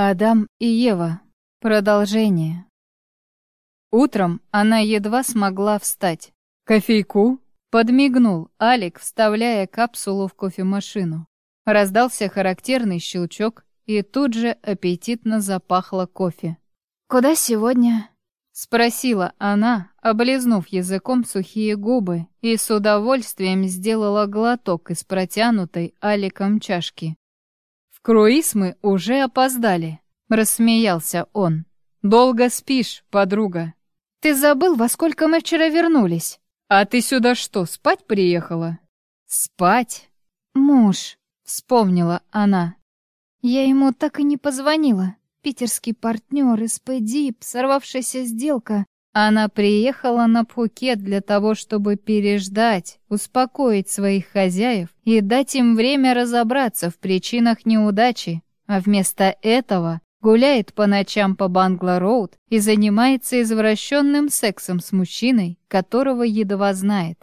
Адам и Ева. Продолжение. Утром она едва смогла встать. «Кофейку?» — подмигнул Алик, вставляя капсулу в кофемашину. Раздался характерный щелчок, и тут же аппетитно запахло кофе. «Куда сегодня?» — спросила она, облизнув языком сухие губы, и с удовольствием сделала глоток из протянутой Аликом чашки. «В круиз мы уже опоздали», — рассмеялся он. «Долго спишь, подруга». «Ты забыл, во сколько мы вчера вернулись?» «А ты сюда что, спать приехала?» «Спать?» «Муж», — вспомнила она. «Я ему так и не позвонила. Питерский партнер, СПДИП, сорвавшаяся сделка. Она приехала на Пхукет для того, чтобы переждать, успокоить своих хозяев и дать им время разобраться в причинах неудачи, а вместо этого гуляет по ночам по Бангла-Роуд и занимается извращенным сексом с мужчиной, которого едва знает.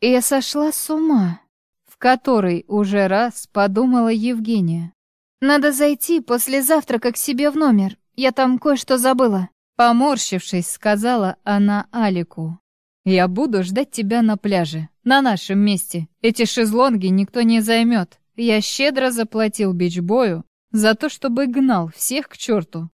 И я сошла с ума, в который уже раз подумала Евгения. Надо зайти после завтрака к себе в номер, я там кое-что забыла. Поморщившись, сказала она Алику. «Я буду ждать тебя на пляже, на нашем месте. Эти шезлонги никто не займет. Я щедро заплатил бичбою за то, чтобы гнал всех к черту».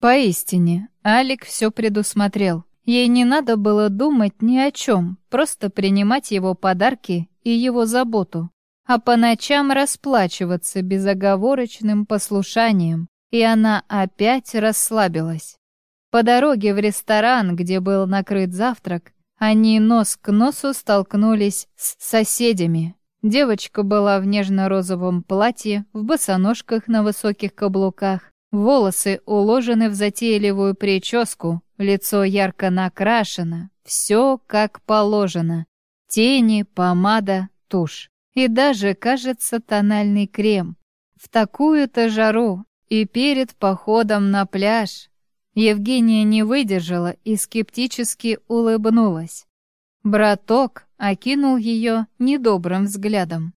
Поистине, Алик все предусмотрел. Ей не надо было думать ни о чем, просто принимать его подарки и его заботу, а по ночам расплачиваться безоговорочным послушанием, и она опять расслабилась. По дороге в ресторан, где был накрыт завтрак, они нос к носу столкнулись с соседями. Девочка была в нежно-розовом платье, в босоножках на высоких каблуках, волосы уложены в затейливую прическу, лицо ярко накрашено, все как положено. Тени, помада, тушь и даже, кажется, тональный крем. В такую-то жару и перед походом на пляж Евгения не выдержала и скептически улыбнулась. Браток окинул ее недобрым взглядом.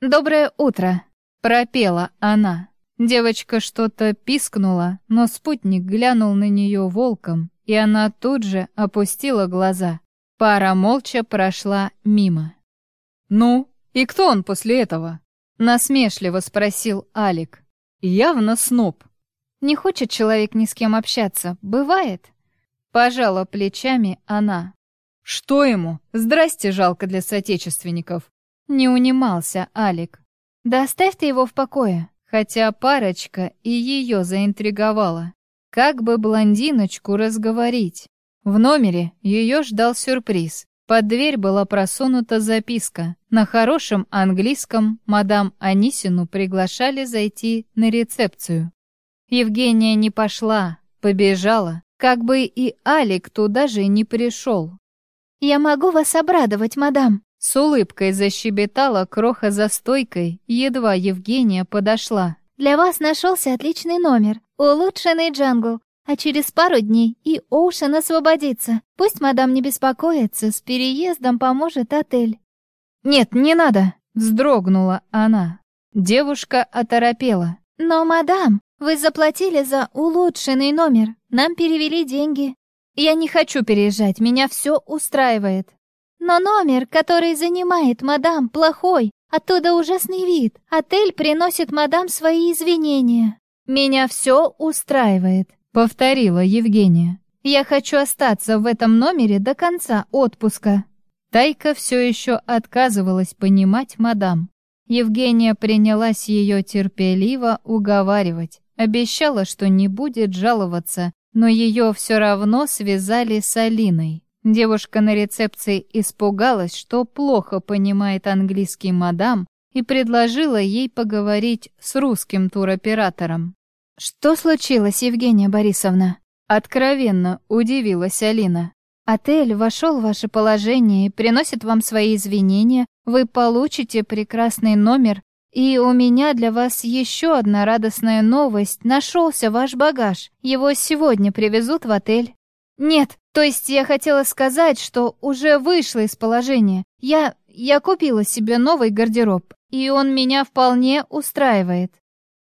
«Доброе утро!» — пропела она. Девочка что-то пискнула, но спутник глянул на нее волком, и она тут же опустила глаза. Пара молча прошла мимо. «Ну, и кто он после этого?» — насмешливо спросил Алик. «Явно сноб. Не хочет человек ни с кем общаться, бывает. Пожала плечами она. Что ему? Здрасте, жалко для соотечественников. Не унимался Алик. Да оставь ты его в покое. Хотя парочка и ее заинтриговала. Как бы блондиночку разговорить? В номере ее ждал сюрприз. Под дверь была просунута записка. На хорошем английском мадам Анисину приглашали зайти на рецепцию. Евгения не пошла, побежала, как бы и Алик туда же не пришел. «Я могу вас обрадовать, мадам!» С улыбкой защебетала кроха за стойкой, едва Евгения подошла. «Для вас нашелся отличный номер, улучшенный джангл, а через пару дней и Оушен освободится. Пусть мадам не беспокоится, с переездом поможет отель». «Нет, не надо!» — вздрогнула она. Девушка оторопела. «Но, мадам, вы заплатили за улучшенный номер, нам перевели деньги. Я не хочу переезжать, меня все устраивает. Но номер, который занимает мадам, плохой, оттуда ужасный вид. Отель приносит мадам свои извинения. Меня все устраивает, повторила Евгения. Я хочу остаться в этом номере до конца отпуска. Тайка все еще отказывалась понимать мадам. Евгения принялась ее терпеливо уговаривать. Обещала, что не будет жаловаться, но ее все равно связали с Алиной. Девушка на рецепции испугалась, что плохо понимает английский мадам, и предложила ей поговорить с русским туроператором. «Что случилось, Евгения Борисовна?» Откровенно удивилась Алина. «Отель вошел в ваше положение и приносит вам свои извинения. Вы получите прекрасный номер и у меня для вас еще одна радостная новость. Нашелся ваш багаж. Его сегодня привезут в отель. Нет, то есть я хотела сказать, что уже вышла из положения. Я... я купила себе новый гардероб, и он меня вполне устраивает.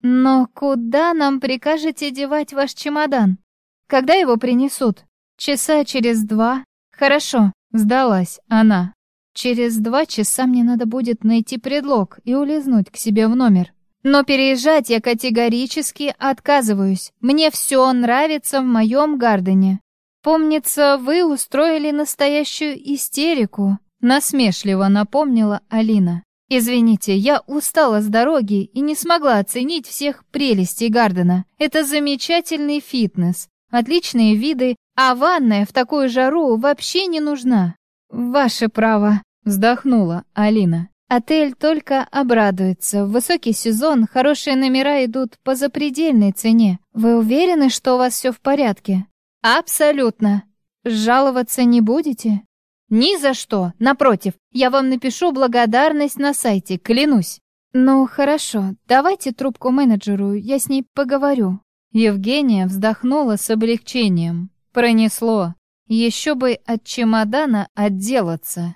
«Но куда нам прикажете девать ваш чемодан? Когда его принесут? Часа через два? Хорошо, сдалась она. Через два часа мне надо будет найти предлог и улизнуть к себе в номер. Но переезжать я категорически отказываюсь. Мне все нравится в моем Гардене. Помнится, вы устроили настоящую истерику. Насмешливо напомнила Алина. «Извините, я устала с дороги и не смогла оценить всех прелестей Гардена. Это замечательный фитнес, отличные виды, а ванная в такую жару вообще не нужна». «Ваше право», — вздохнула Алина. «Отель только обрадуется. В высокий сезон хорошие номера идут по запредельной цене. Вы уверены, что у вас все в порядке?» «Абсолютно. Жаловаться не будете?» «Ни за что! Напротив, я вам напишу благодарность на сайте, клянусь!» «Ну, хорошо, давайте трубку менеджеру, я с ней поговорю». Евгения вздохнула с облегчением. Пронесло. Еще бы от чемодана отделаться.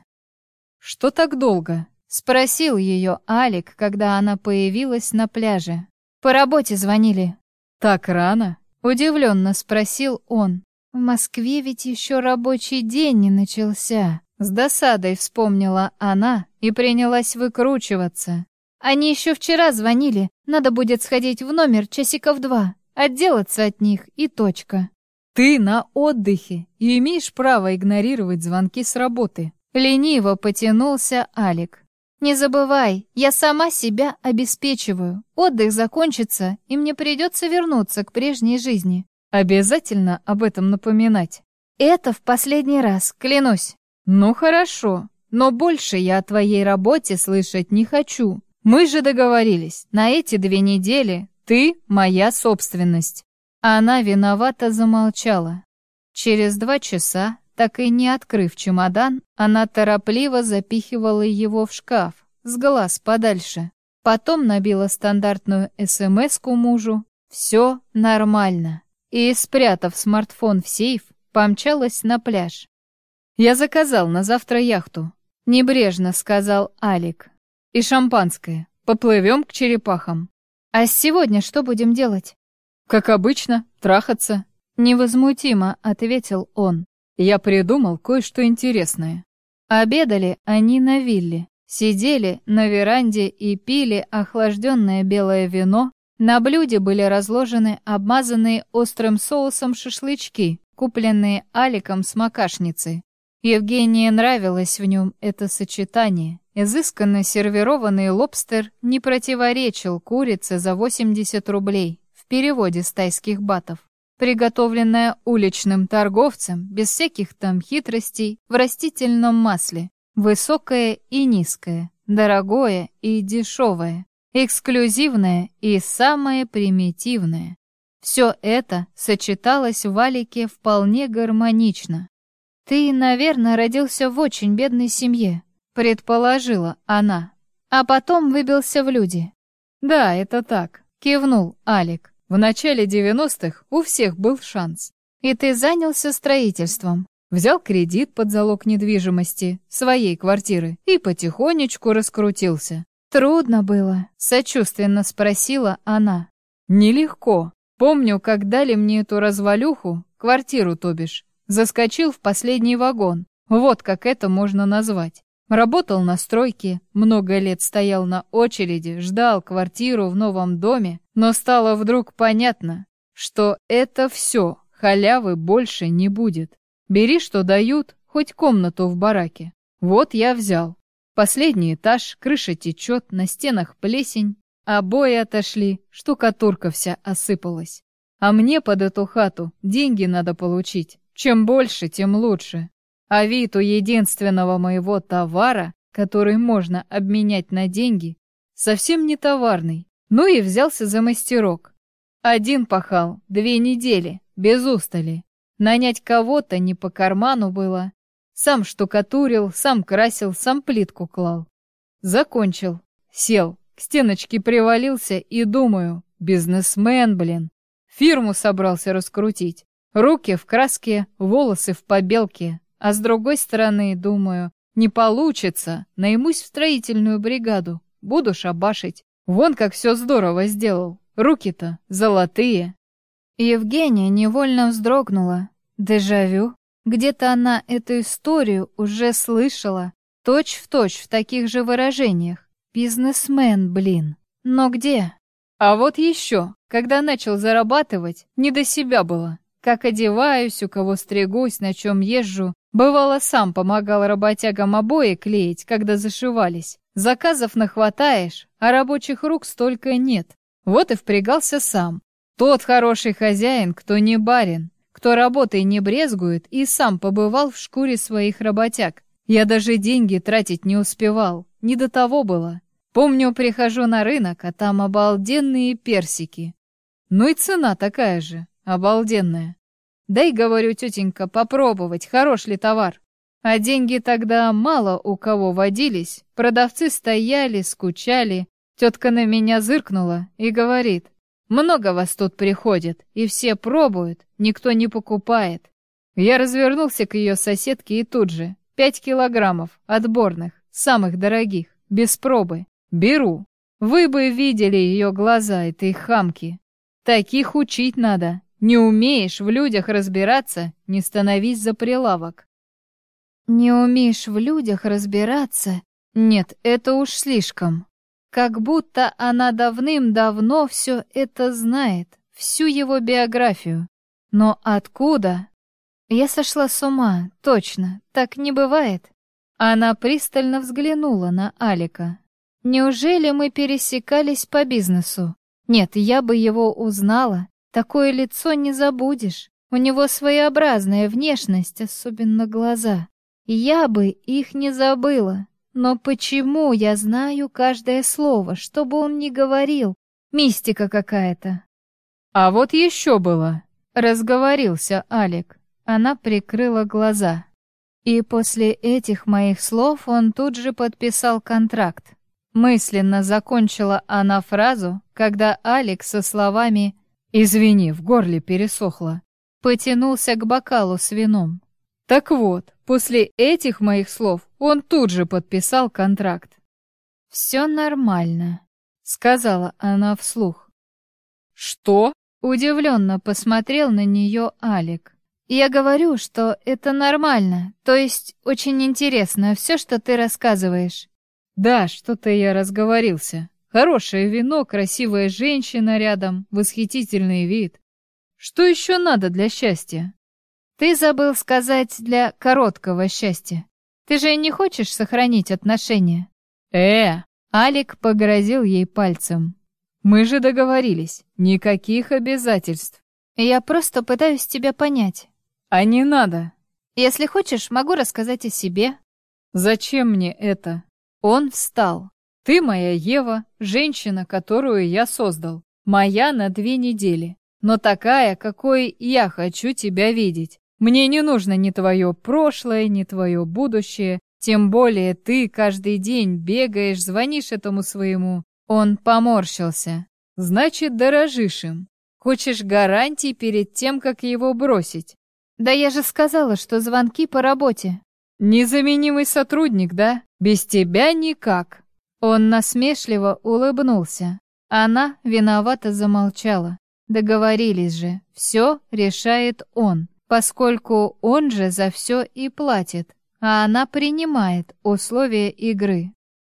«Что так долго?» — спросил ее Алик, когда она появилась на пляже. «По работе звонили». «Так рано?» — удивленно спросил он. В Москве ведь еще рабочий день не начался. С досадой вспомнила она и принялась выкручиваться. Они еще вчера звонили. Надо будет сходить в номер часиков два, отделаться от них и точка. Ты на отдыхе и имеешь право игнорировать звонки с работы. Лениво потянулся Алик. Не забывай, я сама себя обеспечиваю. Отдых закончится, и мне придется вернуться к прежней жизни. Обязательно об этом напоминать. Это в последний раз, клянусь. Ну хорошо, но больше я о твоей работе слышать не хочу. Мы же договорились, на эти две недели ты моя собственность. Она виновато замолчала. Через два часа, так и не открыв чемодан, она торопливо запихивала его в шкаф, с глаз подальше. Потом набила стандартную СМС-ку мужу. Все нормально и, спрятав смартфон в сейф, помчалась на пляж. «Я заказал на завтра яхту», — небрежно сказал Алик. «И шампанское. Поплывем к черепахам». «А сегодня что будем делать?» «Как обычно, трахаться», — невозмутимо ответил он. «Я придумал кое-что интересное». Обедали они на вилле, сидели на веранде и пили охлажденное белое вино на блюде были разложены обмазанные острым соусом шашлычки, купленные Аликом с макашницей. Евгении нравилось в нем это сочетание. Изысканно сервированный лобстер не противоречил курице за 80 рублей в переводе с тайских батов. Приготовленная уличным торговцем, без всяких там хитростей, в растительном масле. Высокое и низкое, дорогое и дешевое эксклюзивное и самое примитивное. Все это сочеталось в Алике вполне гармонично. «Ты, наверное, родился в очень бедной семье», — предположила она. «А потом выбился в люди». «Да, это так», — кивнул Алик. «В начале девяностых у всех был шанс. И ты занялся строительством». Взял кредит под залог недвижимости, своей квартиры, и потихонечку раскрутился. «Трудно было?» — сочувственно спросила она. «Нелегко. Помню, как дали мне эту развалюху, квартиру, то бишь, заскочил в последний вагон. Вот как это можно назвать. Работал на стройке, много лет стоял на очереди, ждал квартиру в новом доме, но стало вдруг понятно, что это все, халявы больше не будет. Бери, что дают, хоть комнату в бараке. Вот я взял. Последний этаж, крыша течет, на стенах плесень, обои отошли, штукатурка вся осыпалась. А мне под эту хату деньги надо получить. Чем больше, тем лучше. А вид у единственного моего товара, который можно обменять на деньги, совсем не товарный. Ну и взялся за мастерок. Один пахал две недели, без устали. Нанять кого-то не по карману было, сам штукатурил, сам красил, сам плитку клал. Закончил. Сел, к стеночке привалился и думаю, бизнесмен, блин. Фирму собрался раскрутить. Руки в краске, волосы в побелке. А с другой стороны, думаю, не получится. Наймусь в строительную бригаду. Буду шабашить. Вон как все здорово сделал. Руки-то золотые. Евгения невольно вздрогнула. Дежавю. Где-то она эту историю уже слышала. Точь в точь в таких же выражениях. Бизнесмен, блин. Но где? А вот еще, когда начал зарабатывать, не до себя было. Как одеваюсь, у кого стригусь, на чем езжу. Бывало, сам помогал работягам обои клеить, когда зашивались. Заказов нахватаешь, а рабочих рук столько нет. Вот и впрягался сам. Тот хороший хозяин, кто не барин, кто работой не брезгует и сам побывал в шкуре своих работяг. Я даже деньги тратить не успевал, не до того было. Помню, прихожу на рынок, а там обалденные персики. Ну и цена такая же, обалденная. Дай, говорю, тетенька, попробовать, хорош ли товар. А деньги тогда мало у кого водились. Продавцы стояли, скучали. Тетка на меня зыркнула и говорит, много вас тут приходит, и все пробуют, никто не покупает. Я развернулся к ее соседке и тут же, пять килограммов, отборных, самых дорогих, без пробы. Беру. Вы бы видели ее глаза, этой хамки. Таких учить надо. Не умеешь в людях разбираться, не становись за прилавок. Не умеешь в людях разбираться? Нет, это уж слишком. Как будто она давным-давно все это знает, всю его биографию. Но откуда? Я сошла с ума, точно, так не бывает. Она пристально взглянула на Алика. Неужели мы пересекались по бизнесу? Нет, я бы его узнала. Такое лицо не забудешь. У него своеобразная внешность, особенно глаза. Я бы их не забыла. Но почему я знаю каждое слово, что бы он ни говорил? Мистика какая-то. А вот еще было. Разговорился Алик. Она прикрыла глаза. И после этих моих слов он тут же подписал контракт. Мысленно закончила она фразу, когда Алекс со словами «Извини, в горле пересохло», потянулся к бокалу с вином. Так вот, после этих моих слов он тут же подписал контракт. «Все нормально», — сказала она вслух. «Что?» — удивленно посмотрел на нее Алик. «Я говорю, что это нормально, то есть очень интересно все, что ты рассказываешь. Да, что-то я разговорился. Хорошее вино, красивая женщина рядом, восхитительный вид. Что еще надо для счастья? Ты забыл сказать для короткого счастья. Ты же не хочешь сохранить отношения? Э, Алик погрозил ей пальцем. Мы же договорились, никаких обязательств. Я просто пытаюсь тебя понять. А не надо. Если хочешь, могу рассказать о себе. Зачем мне это? Он встал. «Ты моя Ева, женщина, которую я создал. Моя на две недели. Но такая, какой я хочу тебя видеть. Мне не нужно ни твое прошлое, ни твое будущее. Тем более ты каждый день бегаешь, звонишь этому своему». Он поморщился. «Значит, дорожишь им. Хочешь гарантий перед тем, как его бросить?» «Да я же сказала, что звонки по работе». «Незаменимый сотрудник, да? Без тебя никак!» Он насмешливо улыбнулся. Она виновато замолчала. Договорились же, все решает он, поскольку он же за все и платит, а она принимает условия игры.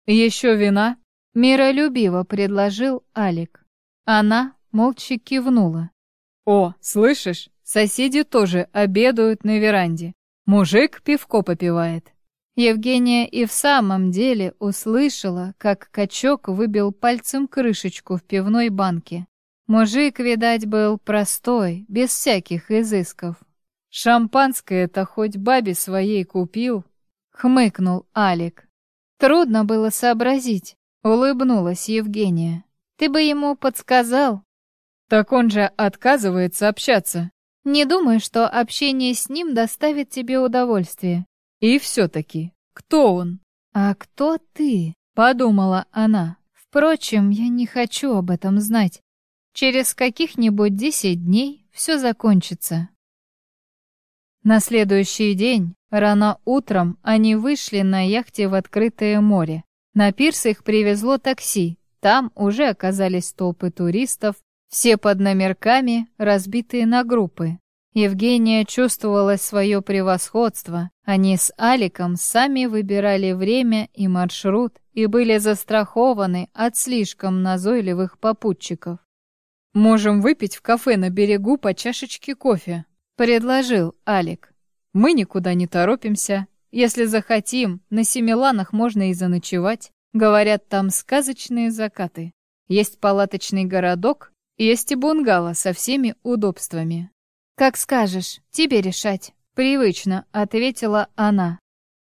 «Еще вина?» — миролюбиво предложил Алик. Она молча кивнула. «О, слышишь, соседи тоже обедают на веранде. Мужик пивко попивает. Евгения и в самом деле услышала, как качок выбил пальцем крышечку в пивной банке. Мужик, видать, был простой, без всяких изысков. «Шампанское-то хоть бабе своей купил?» — хмыкнул Алик. Трудно было сообразить, улыбнулась Евгения. «Ты бы ему подсказал». «Так он же отказывается общаться». Не думаю, что общение с ним доставит тебе удовольствие. И все-таки, кто он? А кто ты? Подумала она. Впрочем, я не хочу об этом знать. Через каких-нибудь десять дней все закончится. На следующий день, рано утром, они вышли на яхте в открытое море. На пирс их привезло такси. Там уже оказались толпы туристов, Все под номерками, разбитые на группы. Евгения чувствовала свое превосходство. Они с Аликом сами выбирали время и маршрут и были застрахованы от слишком назойливых попутчиков. «Можем выпить в кафе на берегу по чашечке кофе», — предложил Алик. «Мы никуда не торопимся. Если захотим, на Семиланах можно и заночевать. Говорят, там сказочные закаты. Есть палаточный городок, есть и бунгало со всеми удобствами. «Как скажешь, тебе решать», — привычно ответила она.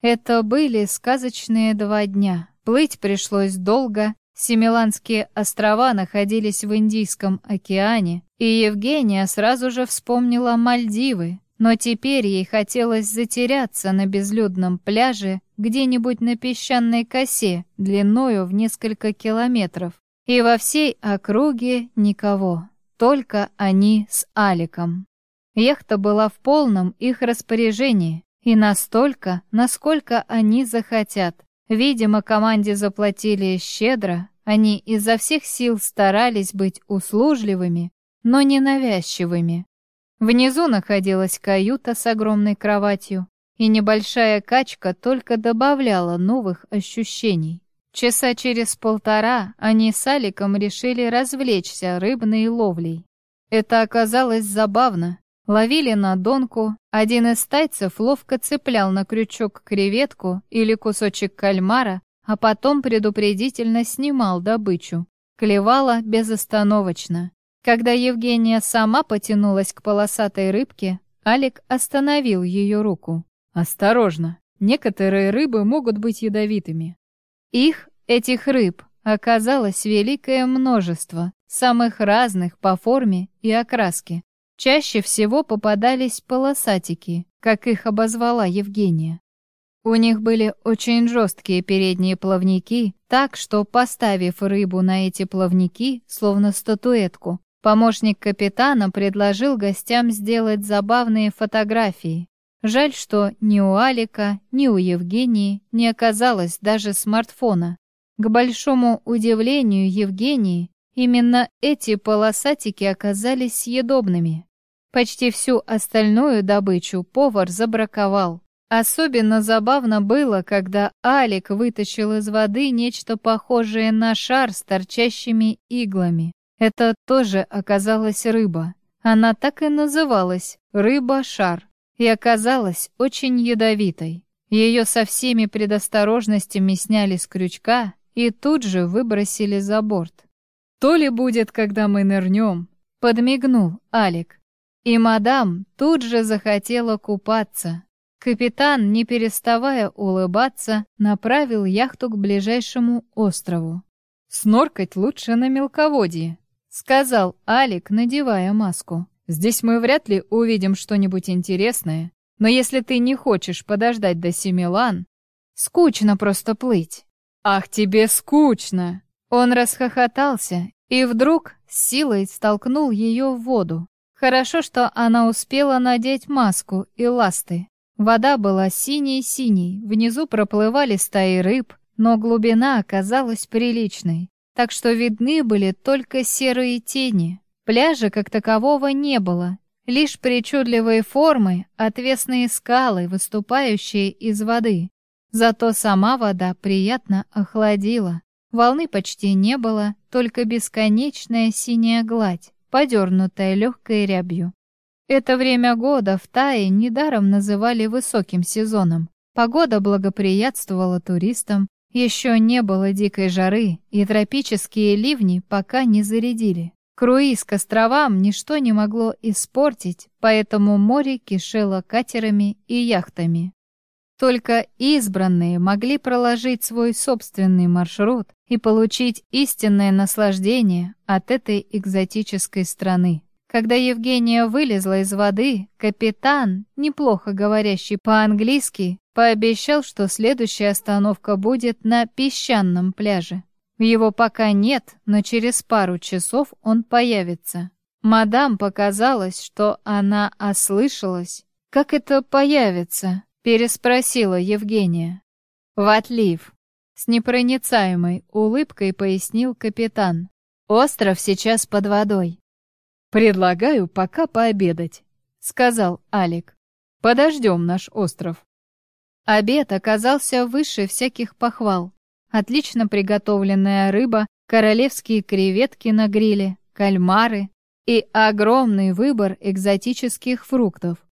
Это были сказочные два дня. Плыть пришлось долго. Семиланские острова находились в Индийском океане, и Евгения сразу же вспомнила Мальдивы, но теперь ей хотелось затеряться на безлюдном пляже где-нибудь на песчаной косе длиною в несколько километров. И во всей округе никого, только они с Аликом. Яхта была в полном их распоряжении, и настолько, насколько они захотят. Видимо, команде заплатили щедро, они изо всех сил старались быть услужливыми, но не навязчивыми. Внизу находилась каюта с огромной кроватью, и небольшая качка только добавляла новых ощущений. Часа через полтора они с Аликом решили развлечься рыбной ловлей. Это оказалось забавно, Ловили на донку, один из тайцев ловко цеплял на крючок креветку или кусочек кальмара, а потом предупредительно снимал добычу. Клевала безостановочно. Когда Евгения сама потянулась к полосатой рыбке, Алик остановил ее руку. «Осторожно, некоторые рыбы могут быть ядовитыми». Их, этих рыб, оказалось великое множество, самых разных по форме и окраске. Чаще всего попадались полосатики, как их обозвала Евгения. У них были очень жесткие передние плавники, так что, поставив рыбу на эти плавники, словно статуэтку, помощник капитана предложил гостям сделать забавные фотографии. Жаль, что ни у Алика, ни у Евгении не оказалось даже смартфона. К большому удивлению Евгении, Именно эти полосатики оказались съедобными. Почти всю остальную добычу повар забраковал. Особенно забавно было, когда Алик вытащил из воды нечто похожее на шар с торчащими иглами. Это тоже оказалась рыба. Она так и называлась — рыба-шар. И оказалась очень ядовитой. Ее со всеми предосторожностями сняли с крючка и тут же выбросили за борт. То ли будет, когда мы нырнем», — подмигнул Алик. И мадам тут же захотела купаться. Капитан, не переставая улыбаться, направил яхту к ближайшему острову. «Сноркать лучше на мелководье», — сказал Алик, надевая маску. «Здесь мы вряд ли увидим что-нибудь интересное, но если ты не хочешь подождать до Семилан...» «Скучно просто плыть». «Ах, тебе скучно!» Он расхохотался и вдруг силой столкнул ее в воду. Хорошо, что она успела надеть маску и ласты. Вода была синей-синей, внизу проплывали стаи рыб, но глубина оказалась приличной, так что видны были только серые тени. Пляжа как такового не было, лишь причудливые формы, отвесные скалы, выступающие из воды. Зато сама вода приятно охладила. Волны почти не было, только бесконечная синяя гладь, подернутая легкой рябью. Это время года в Тае недаром называли высоким сезоном. Погода благоприятствовала туристам, еще не было дикой жары, и тропические ливни пока не зарядили. Круиз к островам ничто не могло испортить, поэтому море кишело катерами и яхтами. Только избранные могли проложить свой собственный маршрут и получить истинное наслаждение от этой экзотической страны. Когда Евгения вылезла из воды, капитан, неплохо говорящий по-английски, пообещал, что следующая остановка будет на песчаном пляже. Его пока нет, но через пару часов он появится. Мадам показалось, что она ослышалась. Как это появится? Переспросила Евгения. В отлив. С непроницаемой улыбкой пояснил капитан. Остров сейчас под водой. «Предлагаю пока пообедать», — сказал Алик. «Подождем наш остров». Обед оказался выше всяких похвал. Отлично приготовленная рыба, королевские креветки на гриле, кальмары и огромный выбор экзотических фруктов.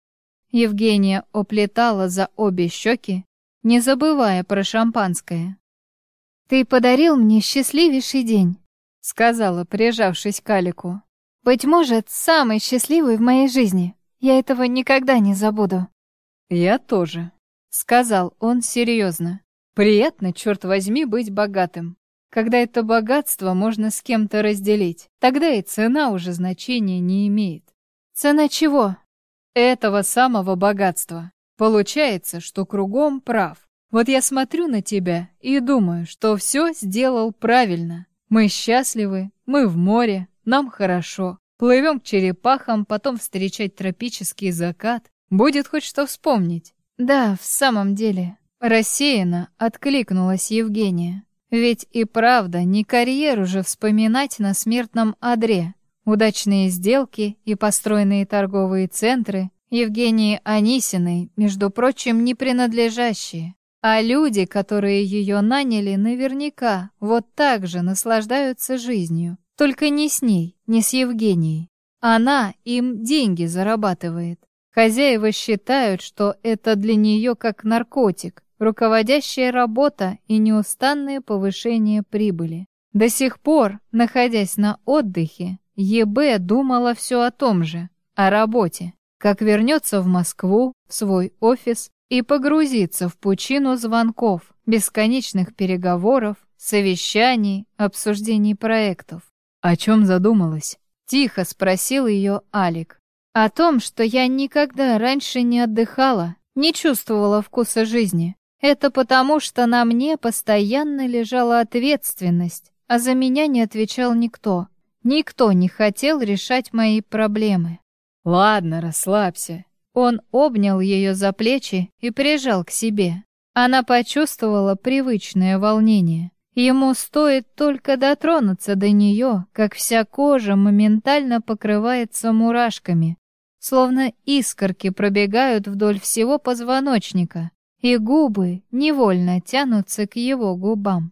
Евгения оплетала за обе щеки, не забывая про шампанское. «Ты подарил мне счастливейший день», — сказала, прижавшись к Алику. Быть может, самый счастливый в моей жизни. Я этого никогда не забуду. Я тоже, сказал он серьезно. Приятно, черт возьми, быть богатым. Когда это богатство можно с кем-то разделить, тогда и цена уже значения не имеет. Цена чего? Этого самого богатства. Получается, что кругом прав. Вот я смотрю на тебя и думаю, что все сделал правильно. Мы счастливы, мы в море, нам хорошо. Плывем к черепахам, потом встречать тропический закат. Будет хоть что вспомнить. Да, в самом деле. Рассеянно откликнулась Евгения. Ведь и правда, не карьеру же вспоминать на смертном одре. Удачные сделки и построенные торговые центры Евгении Анисиной, между прочим, не принадлежащие. А люди, которые ее наняли, наверняка вот так же наслаждаются жизнью. Только не с ней, не с Евгенией. Она им деньги зарабатывает. Хозяева считают, что это для нее как наркотик, руководящая работа и неустанное повышение прибыли. До сих пор, находясь на отдыхе, ЕБ думала все о том же, о работе, как вернется в Москву, в свой офис и погрузится в пучину звонков, бесконечных переговоров, совещаний, обсуждений проектов. «О чем задумалась?» — тихо спросил ее Алик. «О том, что я никогда раньше не отдыхала, не чувствовала вкуса жизни. Это потому, что на мне постоянно лежала ответственность, а за меня не отвечал никто. Никто не хотел решать мои проблемы». «Ладно, расслабься». Он обнял ее за плечи и прижал к себе. Она почувствовала привычное волнение. Ему стоит только дотронуться до нее, как вся кожа моментально покрывается мурашками, словно искорки пробегают вдоль всего позвоночника, и губы невольно тянутся к его губам.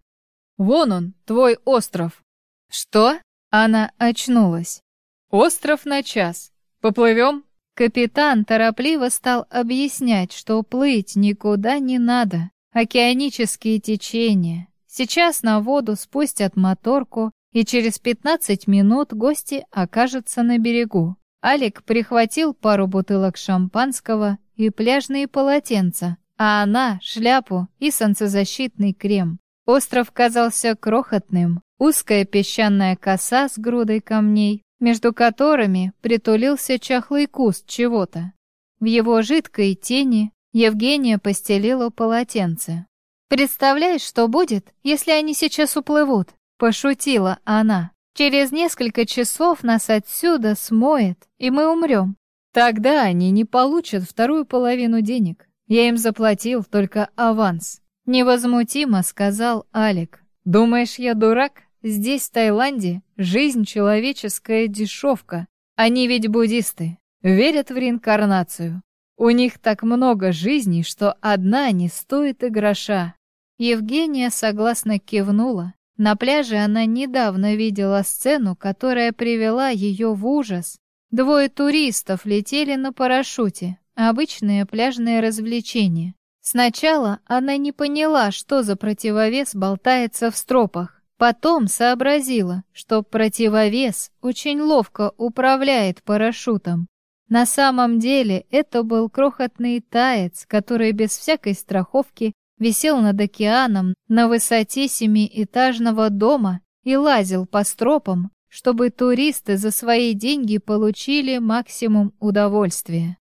«Вон он, твой остров!» «Что?» Она очнулась. «Остров на час. Поплывем?» Капитан торопливо стал объяснять, что плыть никуда не надо. Океанические течения, Сейчас на воду спустят моторку, и через 15 минут гости окажутся на берегу. Алик прихватил пару бутылок шампанского и пляжные полотенца, а она — шляпу и солнцезащитный крем. Остров казался крохотным, узкая песчаная коса с грудой камней, между которыми притулился чахлый куст чего-то. В его жидкой тени Евгения постелила полотенце. «Представляешь, что будет, если они сейчас уплывут?» — пошутила она. «Через несколько часов нас отсюда смоет, и мы умрем». «Тогда они не получат вторую половину денег. Я им заплатил только аванс», — невозмутимо сказал Алик. «Думаешь, я дурак? Здесь, в Таиланде, жизнь человеческая дешевка. Они ведь буддисты, верят в реинкарнацию. У них так много жизней, что одна не стоит и гроша. Евгения согласно кивнула. На пляже она недавно видела сцену, которая привела ее в ужас. Двое туристов летели на парашюте. Обычное пляжное развлечение. Сначала она не поняла, что за противовес болтается в стропах. Потом сообразила, что противовес очень ловко управляет парашютом. На самом деле это был крохотный таец, который без всякой страховки висел над океаном на высоте семиэтажного дома и лазил по стропам, чтобы туристы за свои деньги получили максимум удовольствия.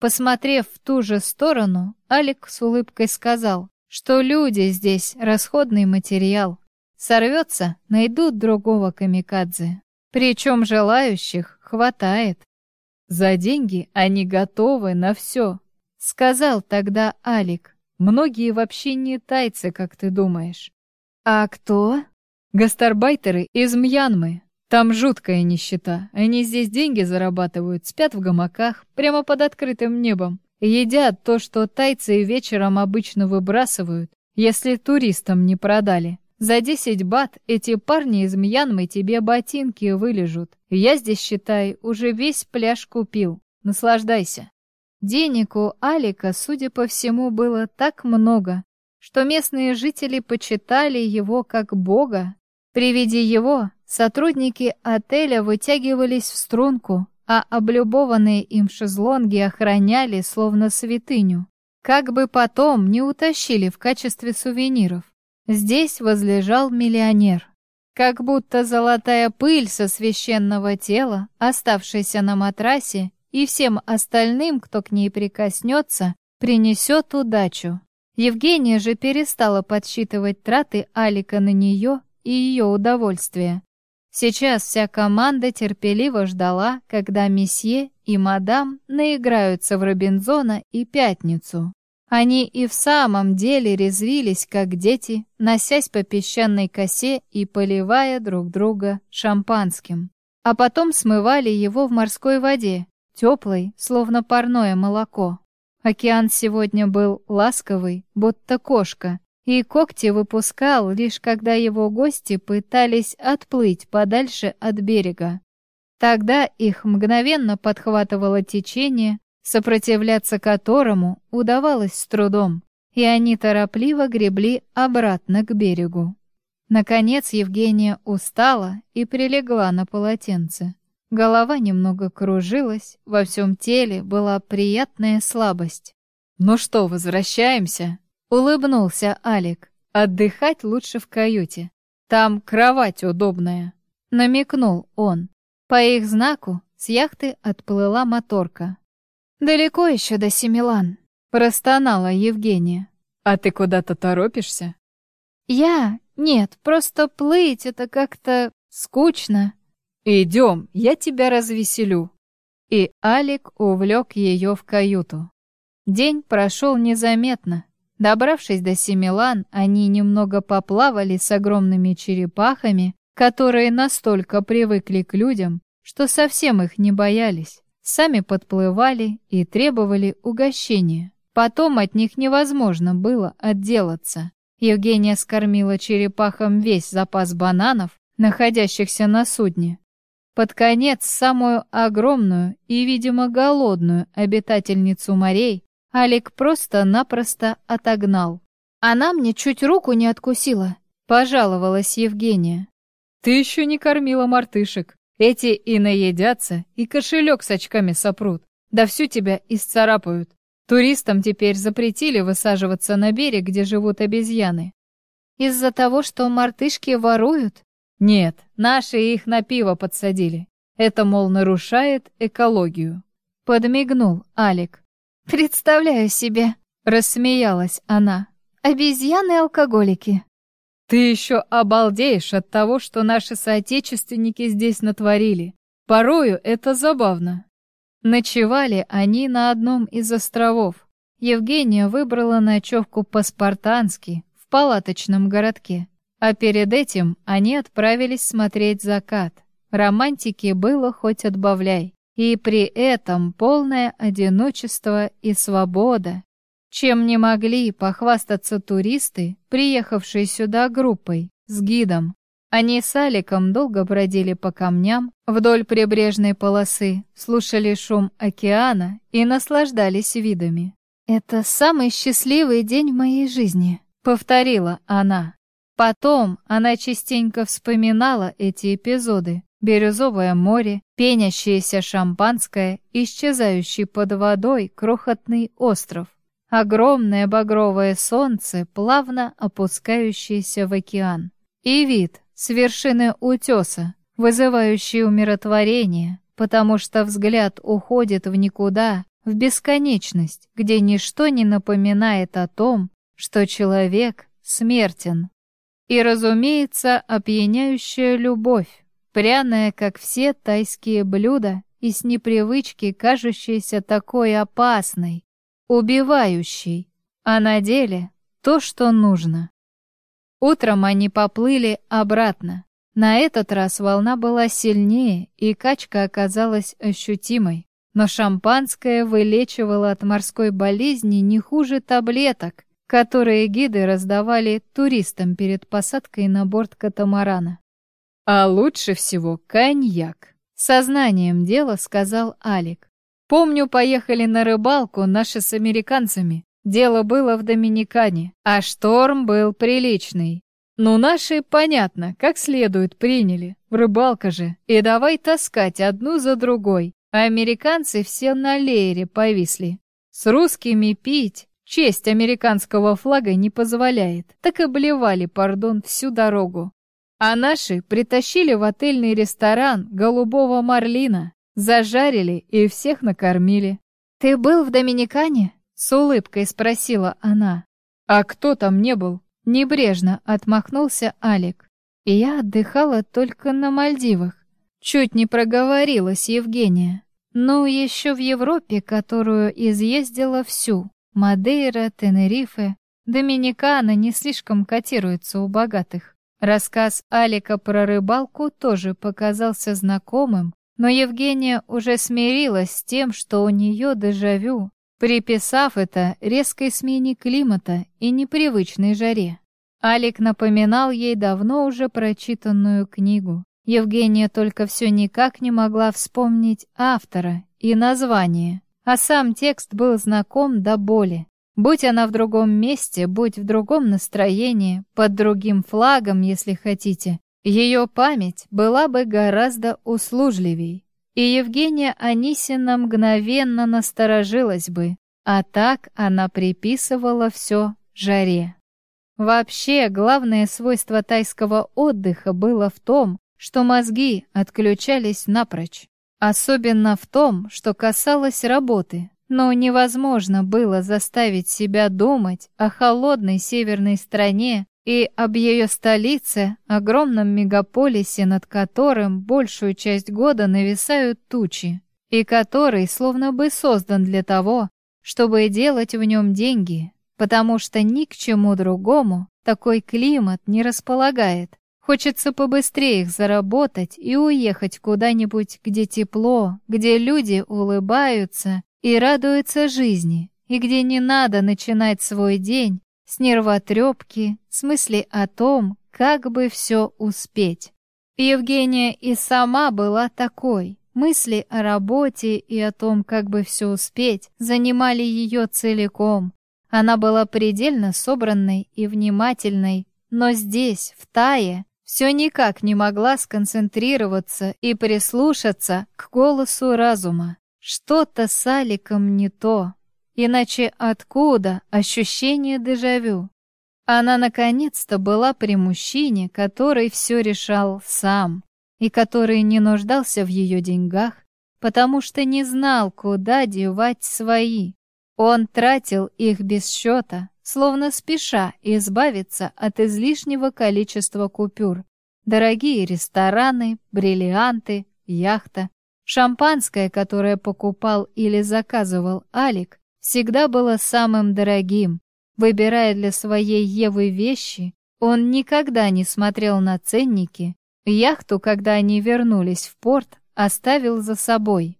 Посмотрев в ту же сторону, Алик с улыбкой сказал, что люди здесь расходный материал. Сорвется, найдут другого камикадзе. Причем желающих хватает. За деньги они готовы на все, сказал тогда Алик. Многие вообще не тайцы, как ты думаешь. А кто? Гастарбайтеры из Мьянмы. Там жуткая нищета. Они здесь деньги зарабатывают, спят в гамаках, прямо под открытым небом. Едят то, что тайцы вечером обычно выбрасывают, если туристам не продали. За 10 бат эти парни из Мьянмы тебе ботинки вылежут. Я здесь, считай, уже весь пляж купил. Наслаждайся. Денег у Алика, судя по всему, было так много, что местные жители почитали его как бога. При виде его сотрудники отеля вытягивались в струнку, а облюбованные им шезлонги охраняли словно святыню. Как бы потом не утащили в качестве сувениров. Здесь возлежал миллионер. Как будто золотая пыль со священного тела, оставшаяся на матрасе, и всем остальным, кто к ней прикоснется, принесет удачу. Евгения же перестала подсчитывать траты Алика на нее и ее удовольствие. Сейчас вся команда терпеливо ждала, когда месье и мадам наиграются в Робинзона и Пятницу. Они и в самом деле резвились, как дети, носясь по песчаной косе и поливая друг друга шампанским. А потом смывали его в морской воде, теплой, словно парное молоко. Океан сегодня был ласковый, будто кошка, и когти выпускал, лишь когда его гости пытались отплыть подальше от берега. Тогда их мгновенно подхватывало течение, сопротивляться которому удавалось с трудом, и они торопливо гребли обратно к берегу. Наконец Евгения устала и прилегла на полотенце. Голова немного кружилась, во всем теле была приятная слабость. «Ну что, возвращаемся?» — улыбнулся Алик. «Отдыхать лучше в каюте. Там кровать удобная», — намекнул он. По их знаку с яхты отплыла моторка. «Далеко еще до Семилан», — простонала Евгения. «А ты куда-то торопишься?» «Я? Нет, просто плыть — это как-то скучно». «Идем, я тебя развеселю». И Алик увлек ее в каюту. День прошел незаметно. Добравшись до Семилан, они немного поплавали с огромными черепахами, которые настолько привыкли к людям, что совсем их не боялись сами подплывали и требовали угощения. Потом от них невозможно было отделаться. Евгения скормила черепахам весь запас бананов, находящихся на судне. Под конец самую огромную и, видимо, голодную обитательницу морей Алик просто-напросто отогнал. «Она мне чуть руку не откусила», — пожаловалась Евгения. «Ты еще не кормила мартышек», эти и наедятся, и кошелек с очками сопрут, да всю тебя исцарапают. Туристам теперь запретили высаживаться на берег, где живут обезьяны. Из-за того, что мартышки воруют? Нет, наши их на пиво подсадили. Это, мол, нарушает экологию. Подмигнул Алик. Представляю себе, рассмеялась она. Обезьяны-алкоголики. Ты еще обалдеешь от того, что наши соотечественники здесь натворили. Порою это забавно. Ночевали они на одном из островов. Евгения выбрала ночевку по-спартански, в палаточном городке. А перед этим они отправились смотреть закат. Романтики было хоть отбавляй. И при этом полное одиночество и свобода, чем не могли похвастаться туристы, приехавшие сюда группой, с гидом. Они с Аликом долго бродили по камням вдоль прибрежной полосы, слушали шум океана и наслаждались видами. «Это самый счастливый день в моей жизни», — повторила она. Потом она частенько вспоминала эти эпизоды. Бирюзовое море, пенящееся шампанское, исчезающий под водой крохотный остров. Огромное багровое солнце, плавно опускающееся в океан. И вид с вершины утеса, вызывающий умиротворение, потому что взгляд уходит в никуда, в бесконечность, где ничто не напоминает о том, что человек смертен. И, разумеется, опьяняющая любовь, пряная, как все тайские блюда, и с непривычки кажущаяся такой опасной, убивающий, а на деле то, что нужно. Утром они поплыли обратно. На этот раз волна была сильнее, и качка оказалась ощутимой. Но шампанское вылечивало от морской болезни не хуже таблеток, которые гиды раздавали туристам перед посадкой на борт катамарана. А лучше всего коньяк. Сознанием дела сказал Алик. Помню, поехали на рыбалку наши с американцами. Дело было в Доминикане, а шторм был приличный. Ну, наши, понятно, как следует приняли. В рыбалка же. И давай таскать одну за другой. А американцы все на леере повисли. С русскими пить честь американского флага не позволяет. Так и блевали, пардон, всю дорогу. А наши притащили в отельный ресторан голубого марлина, зажарили и всех накормили. «Ты был в Доминикане?» — с улыбкой спросила она. «А кто там не был?» — небрежно отмахнулся Алик. И я отдыхала только на Мальдивах. Чуть не проговорилась Евгения. Ну, еще в Европе, которую изъездила всю. Мадейра, Тенерифе. Доминикана не слишком котируется у богатых. Рассказ Алика про рыбалку тоже показался знакомым, но Евгения уже смирилась с тем, что у нее дежавю, приписав это резкой смене климата и непривычной жаре. Алик напоминал ей давно уже прочитанную книгу. Евгения только все никак не могла вспомнить автора и название, а сам текст был знаком до боли. Будь она в другом месте, будь в другом настроении, под другим флагом, если хотите, ее память была бы гораздо услужливей. И Евгения Анисина мгновенно насторожилась бы, а так она приписывала все жаре. Вообще, главное свойство тайского отдыха было в том, что мозги отключались напрочь. Особенно в том, что касалось работы, но невозможно было заставить себя думать о холодной северной стране и об ее столице, огромном мегаполисе, над которым большую часть года нависают тучи, и который словно бы создан для того, чтобы делать в нем деньги, потому что ни к чему другому такой климат не располагает. Хочется побыстрее их заработать и уехать куда-нибудь, где тепло, где люди улыбаются и радуется жизни, и где не надо начинать свой день с нервотрепки, с мысли о том, как бы все успеть. Евгения и сама была такой. Мысли о работе и о том, как бы все успеть, занимали ее целиком. Она была предельно собранной и внимательной, но здесь, в Тае, все никак не могла сконцентрироваться и прислушаться к голосу разума. Что-то с Аликом не то. Иначе откуда ощущение дежавю? Она наконец-то была при мужчине, который все решал сам и который не нуждался в ее деньгах, потому что не знал, куда девать свои. Он тратил их без счета, словно спеша избавиться от излишнего количества купюр. Дорогие рестораны, бриллианты, яхта. Шампанское, которое покупал или заказывал Алик, всегда было самым дорогим. Выбирая для своей Евы вещи, он никогда не смотрел на ценники. Яхту, когда они вернулись в порт, оставил за собой.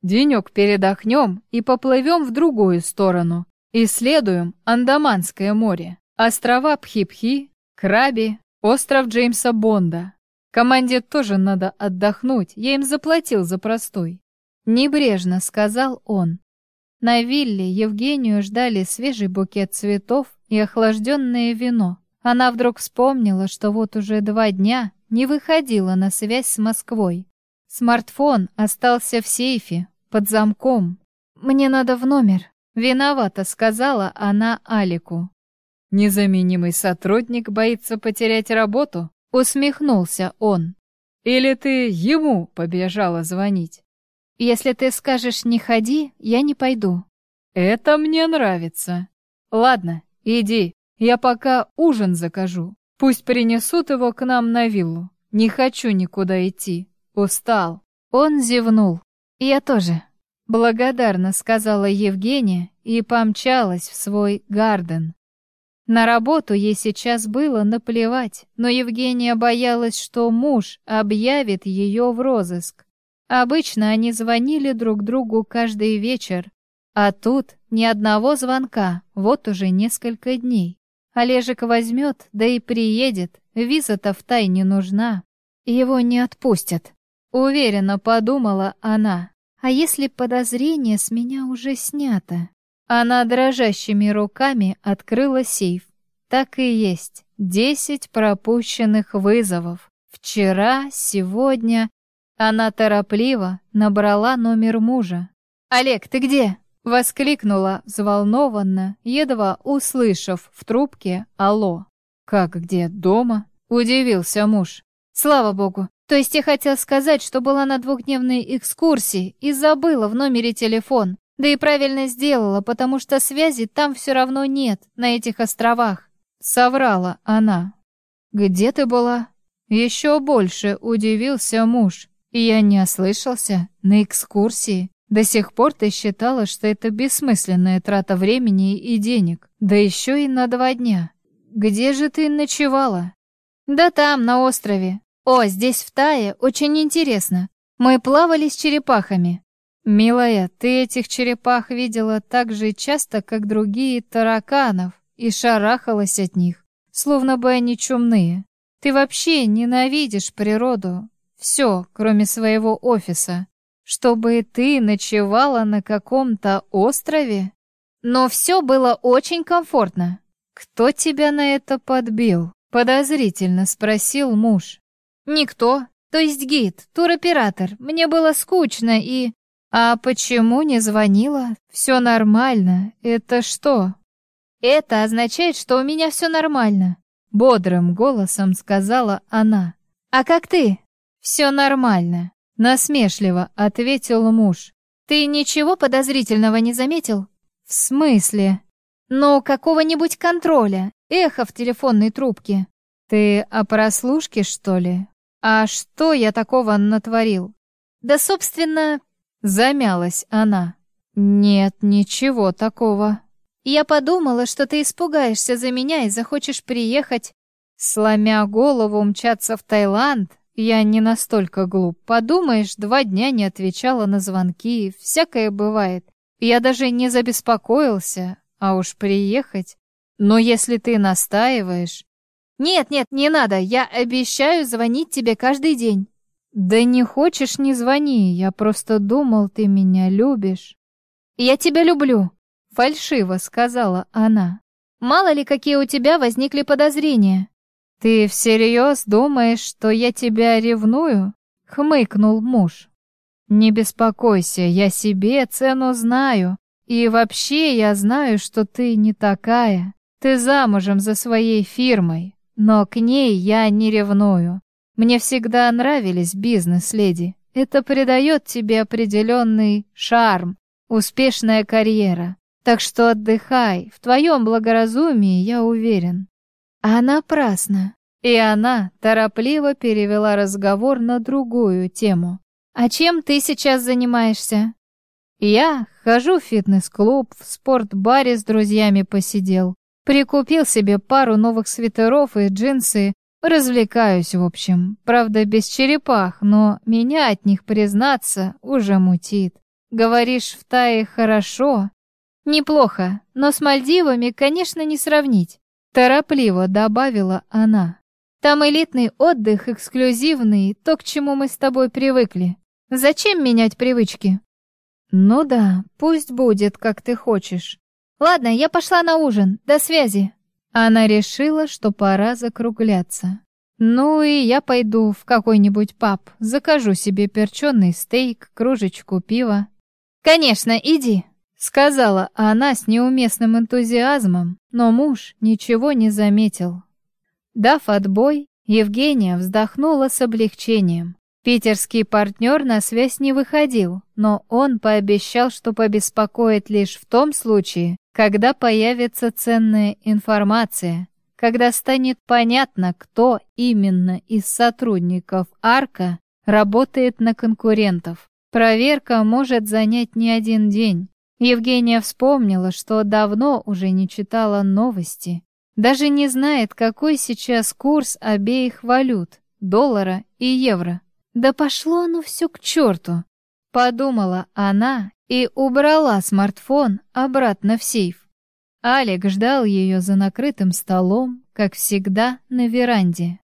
«Денек передохнем и поплывем в другую сторону. Исследуем Андаманское море, острова Пхипхи, Краби, остров Джеймса Бонда, Команде тоже надо отдохнуть, я им заплатил за простой. Небрежно сказал он. На вилле Евгению ждали свежий букет цветов и охлажденное вино. Она вдруг вспомнила, что вот уже два дня не выходила на связь с Москвой. Смартфон остался в сейфе, под замком. «Мне надо в номер», — виновата сказала она Алику. «Незаменимый сотрудник боится потерять работу?» Усмехнулся он. «Или ты ему побежала звонить?» «Если ты скажешь «не ходи», я не пойду». «Это мне нравится. Ладно, иди, я пока ужин закажу. Пусть принесут его к нам на виллу. Не хочу никуда идти. Устал». Он зевнул. «Я тоже». Благодарно сказала Евгения и помчалась в свой гарден. На работу ей сейчас было наплевать, но Евгения боялась, что муж объявит ее в розыск. Обычно они звонили друг другу каждый вечер, а тут ни одного звонка, вот уже несколько дней. Олежек возьмет, да и приедет, виза-то втайне нужна. Его не отпустят. Уверенно подумала она. А если подозрение с меня уже снято? Она дрожащими руками открыла сейф. Так и есть. Десять пропущенных вызовов. Вчера, сегодня. Она торопливо набрала номер мужа. «Олег, ты где?» Воскликнула взволнованно, едва услышав в трубке «Алло». «Как где? Дома?» Удивился муж. «Слава богу. То есть я хотел сказать, что была на двухдневной экскурсии и забыла в номере телефон. Да и правильно сделала, потому что связи там все равно нет, на этих островах. Соврала она. «Где ты была?» Еще больше удивился муж. И я не ослышался. На экскурсии. До сих пор ты считала, что это бессмысленная трата времени и денег. Да еще и на два дня. Где же ты ночевала? Да там, на острове. О, здесь в Тае очень интересно. Мы плавали с черепахами. «Милая, ты этих черепах видела так же часто, как другие тараканов, и шарахалась от них, словно бы они чумные. Ты вообще ненавидишь природу, все, кроме своего офиса. Чтобы ты ночевала на каком-то острове? Но все было очень комфортно. Кто тебя на это подбил?» Подозрительно спросил муж. «Никто. То есть гид, туроператор. Мне было скучно и...» «А почему не звонила? Все нормально. Это что?» «Это означает, что у меня все нормально», — бодрым голосом сказала она. «А как ты?» «Все нормально», — насмешливо ответил муж. «Ты ничего подозрительного не заметил?» «В смысле?» «Ну, какого-нибудь контроля, эхо в телефонной трубке». «Ты о прослушке, что ли? А что я такого натворил?» «Да, собственно, Замялась она. «Нет, ничего такого». «Я подумала, что ты испугаешься за меня и захочешь приехать, сломя голову, мчаться в Таиланд. Я не настолько глуп. Подумаешь, два дня не отвечала на звонки, всякое бывает. Я даже не забеспокоился, а уж приехать. Но если ты настаиваешь... Нет, нет, не надо, я обещаю звонить тебе каждый день. «Да не хочешь, не звони, я просто думал, ты меня любишь». «Я тебя люблю», — фальшиво сказала она. «Мало ли, какие у тебя возникли подозрения». «Ты всерьез думаешь, что я тебя ревную?» — хмыкнул муж. «Не беспокойся, я себе цену знаю. И вообще я знаю, что ты не такая. Ты замужем за своей фирмой, но к ней я не ревную. Мне всегда нравились бизнес-леди. Это придает тебе определенный шарм, успешная карьера. Так что отдыхай, в твоем благоразумии я уверен». А напрасно. И она торопливо перевела разговор на другую тему. «А чем ты сейчас занимаешься?» «Я хожу в фитнес-клуб, в спортбаре с друзьями посидел. Прикупил себе пару новых свитеров и джинсы, Развлекаюсь, в общем. Правда, без черепах, но меня от них, признаться, уже мутит. Говоришь, в Тае хорошо? Неплохо, но с Мальдивами, конечно, не сравнить. Торопливо добавила она. Там элитный отдых, эксклюзивный, то, к чему мы с тобой привыкли. Зачем менять привычки? Ну да, пусть будет, как ты хочешь. Ладно, я пошла на ужин. До связи. Она решила, что пора закругляться. Ну и я пойду в какой-нибудь паб, закажу себе перченый стейк, кружечку пива. «Конечно, иди», — сказала она с неуместным энтузиазмом, но муж ничего не заметил. Дав отбой, Евгения вздохнула с облегчением. Питерский партнер на связь не выходил, но он пообещал, что побеспокоит лишь в том случае, когда появится ценная информация, когда станет понятно, кто именно из сотрудников Арка работает на конкурентов. Проверка может занять не один день. Евгения вспомнила, что давно уже не читала новости. Даже не знает, какой сейчас курс обеих валют — доллара и евро. Да пошло оно все к черту. Подумала она и убрала смартфон обратно в сейф. Алик ждал ее за накрытым столом, как всегда, на веранде.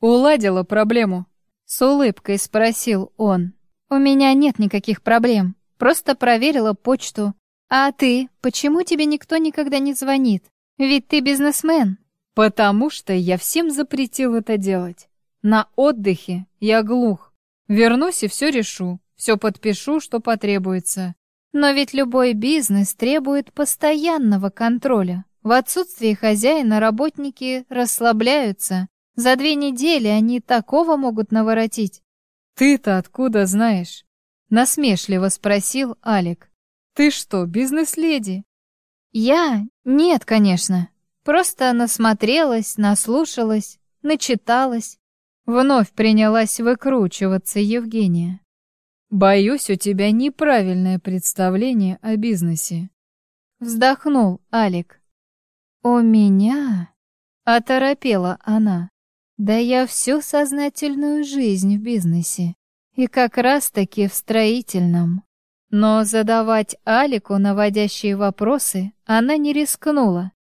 «Уладила проблему?» — с улыбкой спросил он. «У меня нет никаких проблем. Просто проверила почту. А ты, почему тебе никто никогда не звонит? Ведь ты бизнесмен». «Потому что я всем запретил это делать. На отдыхе я глух. Вернусь и все решу. Все подпишу, что потребуется. Но ведь любой бизнес требует постоянного контроля. В отсутствие хозяина работники расслабляются. За две недели они такого могут наворотить. «Ты-то откуда знаешь?» — насмешливо спросил Алик. «Ты что, бизнес-леди?» «Я? Нет, конечно. Просто насмотрелась, наслушалась, начиталась». Вновь принялась выкручиваться Евгения. Боюсь, у тебя неправильное представление о бизнесе. Вздохнул Алик. У меня? Оторопела она. Да я всю сознательную жизнь в бизнесе. И как раз-таки в строительном. Но задавать Алику наводящие вопросы она не рискнула.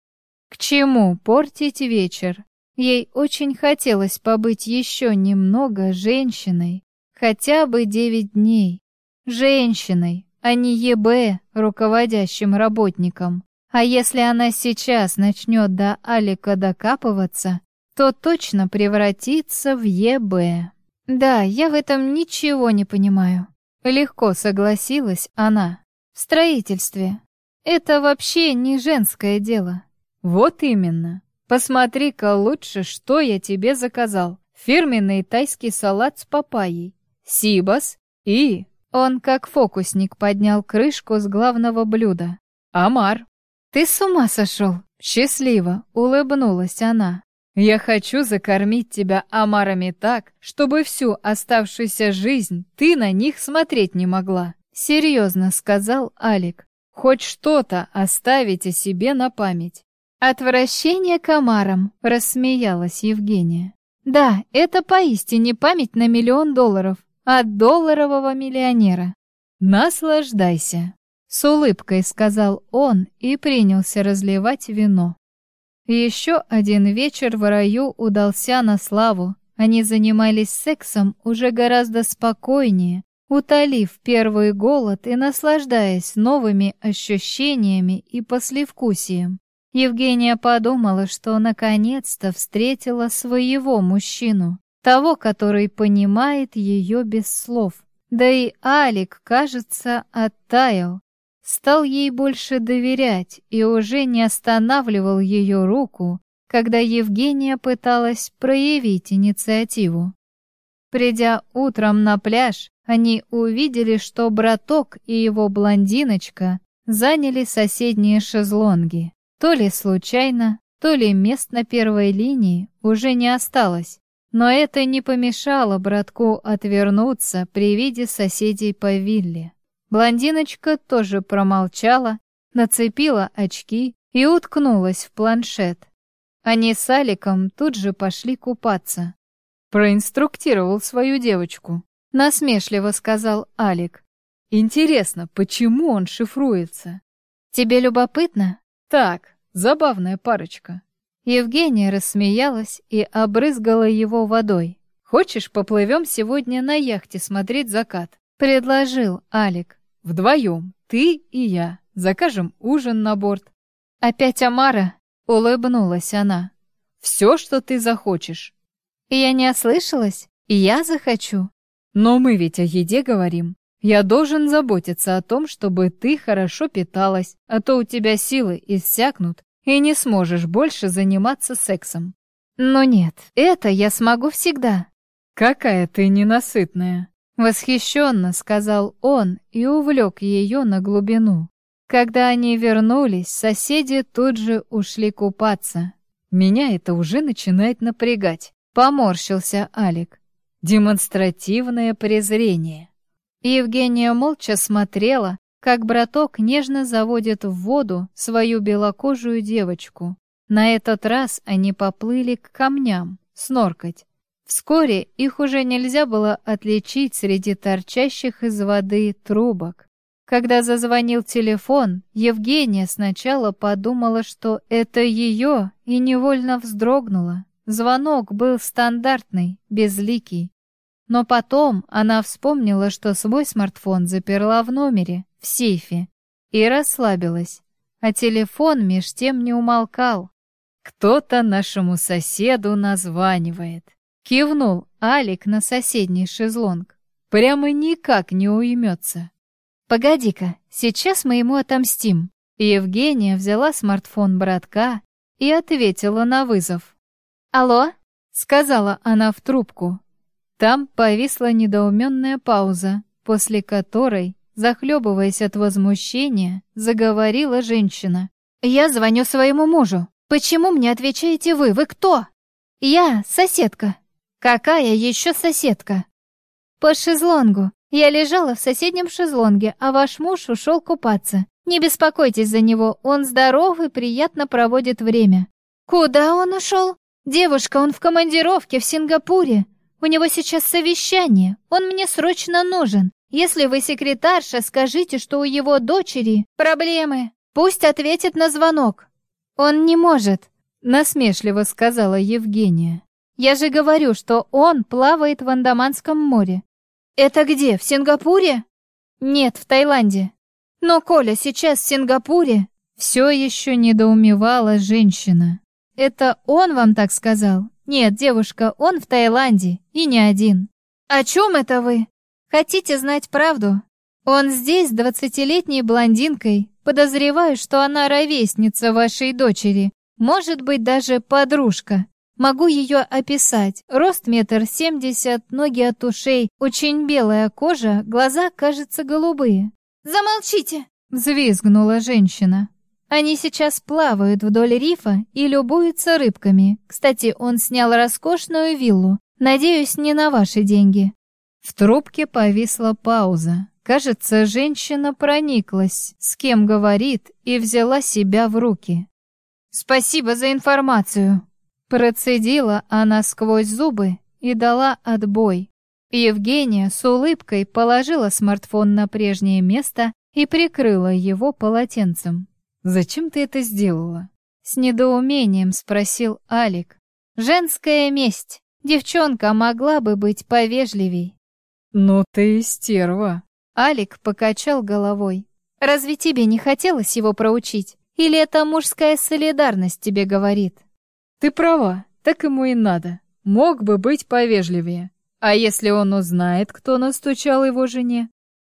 К чему портить вечер? Ей очень хотелось побыть еще немного женщиной, Хотя бы девять дней. Женщиной, а не ЕБ, руководящим работником. А если она сейчас начнет до Алика докапываться, то точно превратится в ЕБ. Да, я в этом ничего не понимаю. Легко согласилась она. В строительстве. Это вообще не женское дело. Вот именно. Посмотри-ка лучше, что я тебе заказал. Фирменный тайский салат с папайей. Сибас и... Он как фокусник поднял крышку с главного блюда. Амар. Ты с ума сошел? Счастливо улыбнулась она. Я хочу закормить тебя омарами так, чтобы всю оставшуюся жизнь ты на них смотреть не могла. Серьезно сказал Алик. Хоть что-то оставите себе на память. Отвращение к омарам, рассмеялась Евгения. Да, это поистине память на миллион долларов от долларового миллионера. «Наслаждайся», — с улыбкой сказал он и принялся разливать вино. Еще один вечер в раю удался на славу. Они занимались сексом уже гораздо спокойнее, утолив первый голод и наслаждаясь новыми ощущениями и послевкусием. Евгения подумала, что наконец-то встретила своего мужчину того, который понимает ее без слов. Да и Алик, кажется, оттаял, стал ей больше доверять и уже не останавливал ее руку, когда Евгения пыталась проявить инициативу. Придя утром на пляж, они увидели, что браток и его блондиночка заняли соседние шезлонги. То ли случайно, то ли мест на первой линии уже не осталось. Но это не помешало братку отвернуться при виде соседей по вилле. Блондиночка тоже промолчала, нацепила очки и уткнулась в планшет. Они с Аликом тут же пошли купаться. Проинструктировал свою девочку. Насмешливо сказал Алик. Интересно, почему он шифруется? Тебе любопытно? Так, забавная парочка. Евгения рассмеялась и обрызгала его водой. «Хочешь, поплывем сегодня на яхте смотреть закат?» — предложил Алик. «Вдвоем, ты и я. Закажем ужин на борт». «Опять Амара?» — улыбнулась она. «Все, что ты захочешь». «Я не ослышалась? Я захочу». «Но мы ведь о еде говорим. Я должен заботиться о том, чтобы ты хорошо питалась, а то у тебя силы иссякнут, и не сможешь больше заниматься сексом. Но нет, это я смогу всегда. Какая ты ненасытная. Восхищенно сказал он и увлек ее на глубину. Когда они вернулись, соседи тут же ушли купаться. Меня это уже начинает напрягать. Поморщился Алик. Демонстративное презрение. Евгения молча смотрела, как браток нежно заводит в воду свою белокожую девочку. На этот раз они поплыли к камням, сноркать. Вскоре их уже нельзя было отличить среди торчащих из воды трубок. Когда зазвонил телефон, Евгения сначала подумала, что это ее, и невольно вздрогнула. Звонок был стандартный, безликий. Но потом она вспомнила, что свой смартфон заперла в номере, в сейфе, и расслабилась. А телефон меж тем не умолкал. «Кто-то нашему соседу названивает», — кивнул Алик на соседний шезлонг. «Прямо никак не уймется». «Погоди-ка, сейчас мы ему отомстим». Евгения взяла смартфон братка и ответила на вызов. «Алло?» — сказала она в трубку. Там повисла недоуменная пауза, после которой, захлебываясь от возмущения, заговорила женщина. «Я звоню своему мужу. Почему мне отвечаете вы? Вы кто?» «Я соседка». «Какая еще соседка?» «По шезлонгу. Я лежала в соседнем шезлонге, а ваш муж ушел купаться. Не беспокойтесь за него, он здоров и приятно проводит время». «Куда он ушел?» «Девушка, он в командировке в Сингапуре. У него сейчас совещание, он мне срочно нужен. Если вы секретарша, скажите, что у его дочери проблемы. Пусть ответит на звонок». «Он не может», — насмешливо сказала Евгения. «Я же говорю, что он плавает в Андаманском море». «Это где, в Сингапуре?» «Нет, в Таиланде». «Но Коля сейчас в Сингапуре?» Все еще недоумевала женщина. «Это он вам так сказал?» «Нет, девушка, он в Таиланде, и не один». «О чем это вы?» «Хотите знать правду?» «Он здесь с двадцатилетней блондинкой. Подозреваю, что она ровесница вашей дочери. Может быть, даже подружка. Могу ее описать. Рост метр семьдесят, ноги от ушей, очень белая кожа, глаза, кажется, голубые». «Замолчите!» — взвизгнула женщина. Они сейчас плавают вдоль рифа и любуются рыбками. Кстати, он снял роскошную виллу. Надеюсь, не на ваши деньги». В трубке повисла пауза. Кажется, женщина прониклась, с кем говорит, и взяла себя в руки. «Спасибо за информацию», — процедила она сквозь зубы и дала отбой. Евгения с улыбкой положила смартфон на прежнее место и прикрыла его полотенцем. «Зачем ты это сделала?» С недоумением спросил Алик. «Женская месть. Девчонка могла бы быть повежливей». «Ну ты стерва». Алик покачал головой. «Разве тебе не хотелось его проучить? Или это мужская солидарность тебе говорит?» «Ты права, так ему и надо. Мог бы быть повежливее. А если он узнает, кто настучал его жене?»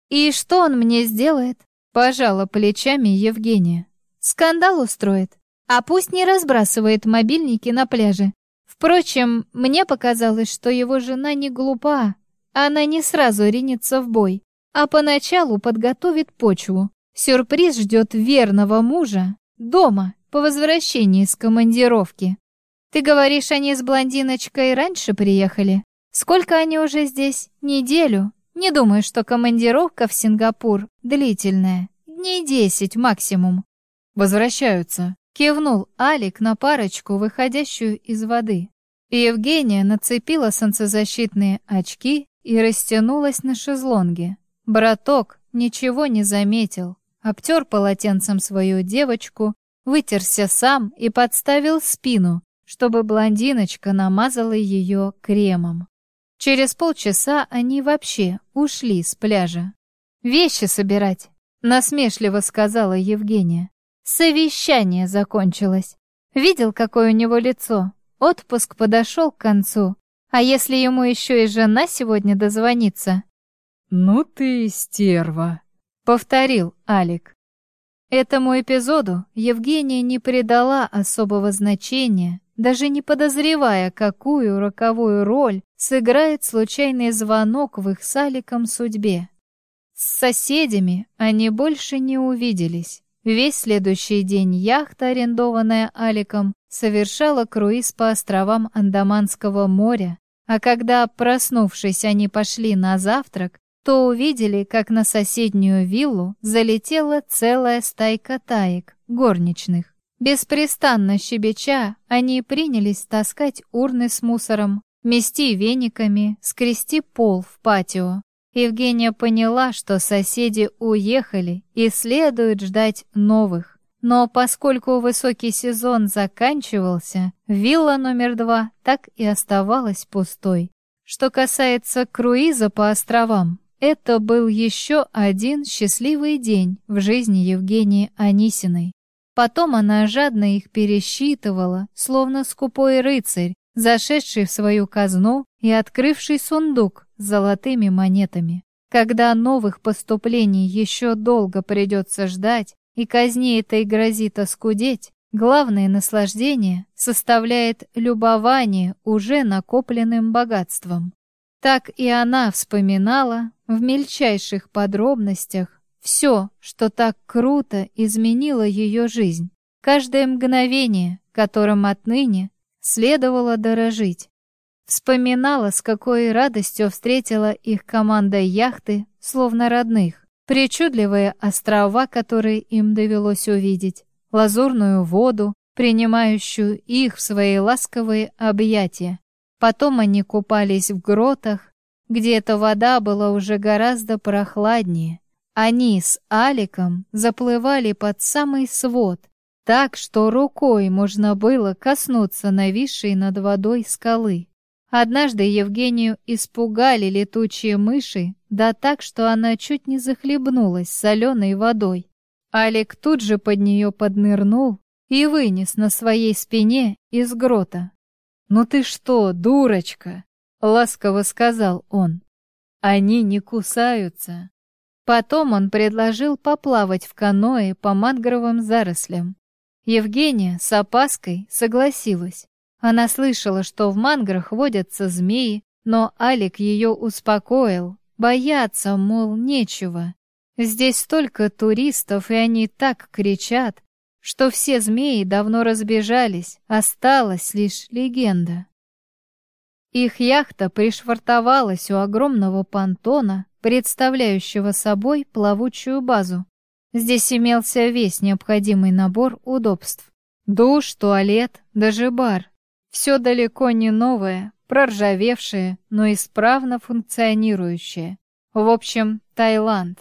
«И что он мне сделает?» Пожала плечами Евгения. Скандал устроит. А пусть не разбрасывает мобильники на пляже. Впрочем, мне показалось, что его жена не глупа. Она не сразу ринется в бой, а поначалу подготовит почву. Сюрприз ждет верного мужа дома по возвращении с командировки. Ты говоришь, они с блондиночкой раньше приехали? Сколько они уже здесь? Неделю? Не думаю, что командировка в Сингапур длительная. Дней десять максимум. «Возвращаются», — кивнул Алик на парочку, выходящую из воды. Евгения нацепила солнцезащитные очки и растянулась на шезлонге. Браток ничего не заметил, обтер полотенцем свою девочку, вытерся сам и подставил спину, чтобы блондиночка намазала ее кремом. Через полчаса они вообще ушли с пляжа. «Вещи собирать», — насмешливо сказала Евгения. Совещание закончилось. Видел, какое у него лицо? Отпуск подошел к концу. А если ему еще и жена сегодня дозвонится? «Ну ты стерва», — повторил Алик. Этому эпизоду Евгения не придала особого значения, даже не подозревая, какую роковую роль сыграет случайный звонок в их с Аликом судьбе. С соседями они больше не увиделись. Весь следующий день яхта, арендованная Аликом, совершала круиз по островам Андаманского моря, а когда, проснувшись, они пошли на завтрак, то увидели, как на соседнюю виллу залетела целая стайка таек, горничных. Беспрестанно щебеча, они принялись таскать урны с мусором, мести вениками, скрести пол в патио. Евгения поняла, что соседи уехали и следует ждать новых. Но поскольку высокий сезон заканчивался, вилла номер два так и оставалась пустой. Что касается круиза по островам, это был еще один счастливый день в жизни Евгении Анисиной. Потом она жадно их пересчитывала, словно скупой рыцарь, зашедший в свою казну и открывший сундук с золотыми монетами. Когда новых поступлений еще долго придется ждать, и казни этой грозит оскудеть, главное наслаждение составляет любование уже накопленным богатством. Так и она вспоминала в мельчайших подробностях все, что так круто изменило ее жизнь, каждое мгновение, которым отныне следовало дорожить. Вспоминала, с какой радостью встретила их команда яхты, словно родных, причудливые острова, которые им довелось увидеть, лазурную воду, принимающую их в свои ласковые объятия. Потом они купались в гротах, где эта вода была уже гораздо прохладнее. Они с Аликом заплывали под самый свод, так что рукой можно было коснуться нависшей над водой скалы. Однажды Евгению испугали летучие мыши, да так, что она чуть не захлебнулась соленой водой. Алик тут же под нее поднырнул и вынес на своей спине из грота. «Ну ты что, дурочка?» — ласково сказал он. «Они не кусаются». Потом он предложил поплавать в каное по мангровым зарослям. Евгения с опаской согласилась. Она слышала, что в манграх водятся змеи, но Алик ее успокоил. Бояться, мол, нечего. Здесь столько туристов, и они так кричат, что все змеи давно разбежались, осталась лишь легенда. Их яхта пришвартовалась у огромного понтона, представляющего собой плавучую базу. Здесь имелся весь необходимый набор удобств. Душ, туалет, даже бар. Все далеко не новое, проржавевшее, но исправно функционирующее. В общем, Таиланд.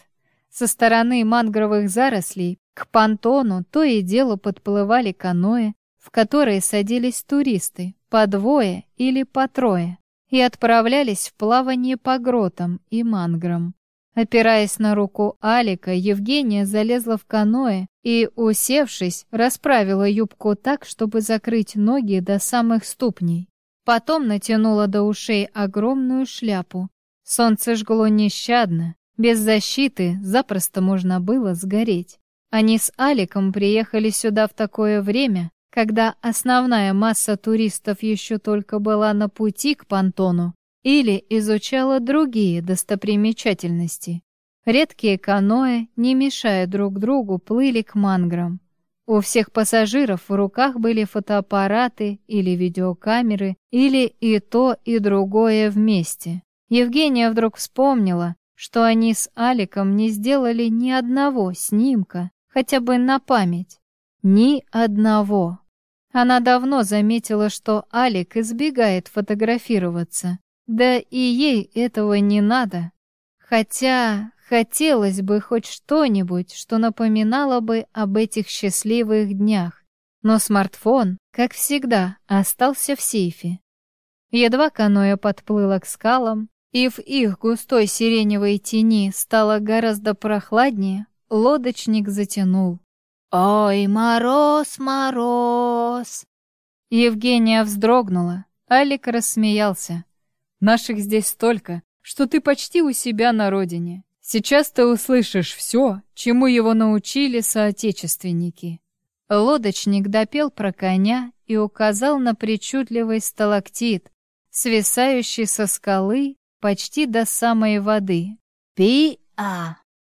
Со стороны мангровых зарослей к понтону то и дело подплывали каноэ, в которые садились туристы, по двое или по трое, и отправлялись в плавание по гротам и манграм. Опираясь на руку Алика, Евгения залезла в каноэ и, усевшись, расправила юбку так, чтобы закрыть ноги до самых ступней. Потом натянула до ушей огромную шляпу. Солнце жгло нещадно, без защиты запросто можно было сгореть. Они с Аликом приехали сюда в такое время, когда основная масса туристов еще только была на пути к понтону, или изучала другие достопримечательности. Редкие каноэ, не мешая друг другу, плыли к манграм. У всех пассажиров в руках были фотоаппараты или видеокамеры, или и то, и другое вместе. Евгения вдруг вспомнила, что они с Аликом не сделали ни одного снимка, хотя бы на память. Ни одного. Она давно заметила, что Алик избегает фотографироваться. Да и ей этого не надо. Хотя хотелось бы хоть что-нибудь, что напоминало бы об этих счастливых днях. Но смартфон, как всегда, остался в сейфе. Едва каноэ подплыло к скалам, и в их густой сиреневой тени стало гораздо прохладнее, лодочник затянул. «Ой, мороз, мороз!» Евгения вздрогнула, Алик рассмеялся. Наших здесь столько, что ты почти у себя на родине. Сейчас ты услышишь все, чему его научили соотечественники». Лодочник допел про коня и указал на причудливый сталактит, свисающий со скалы почти до самой воды. «Пи-а!»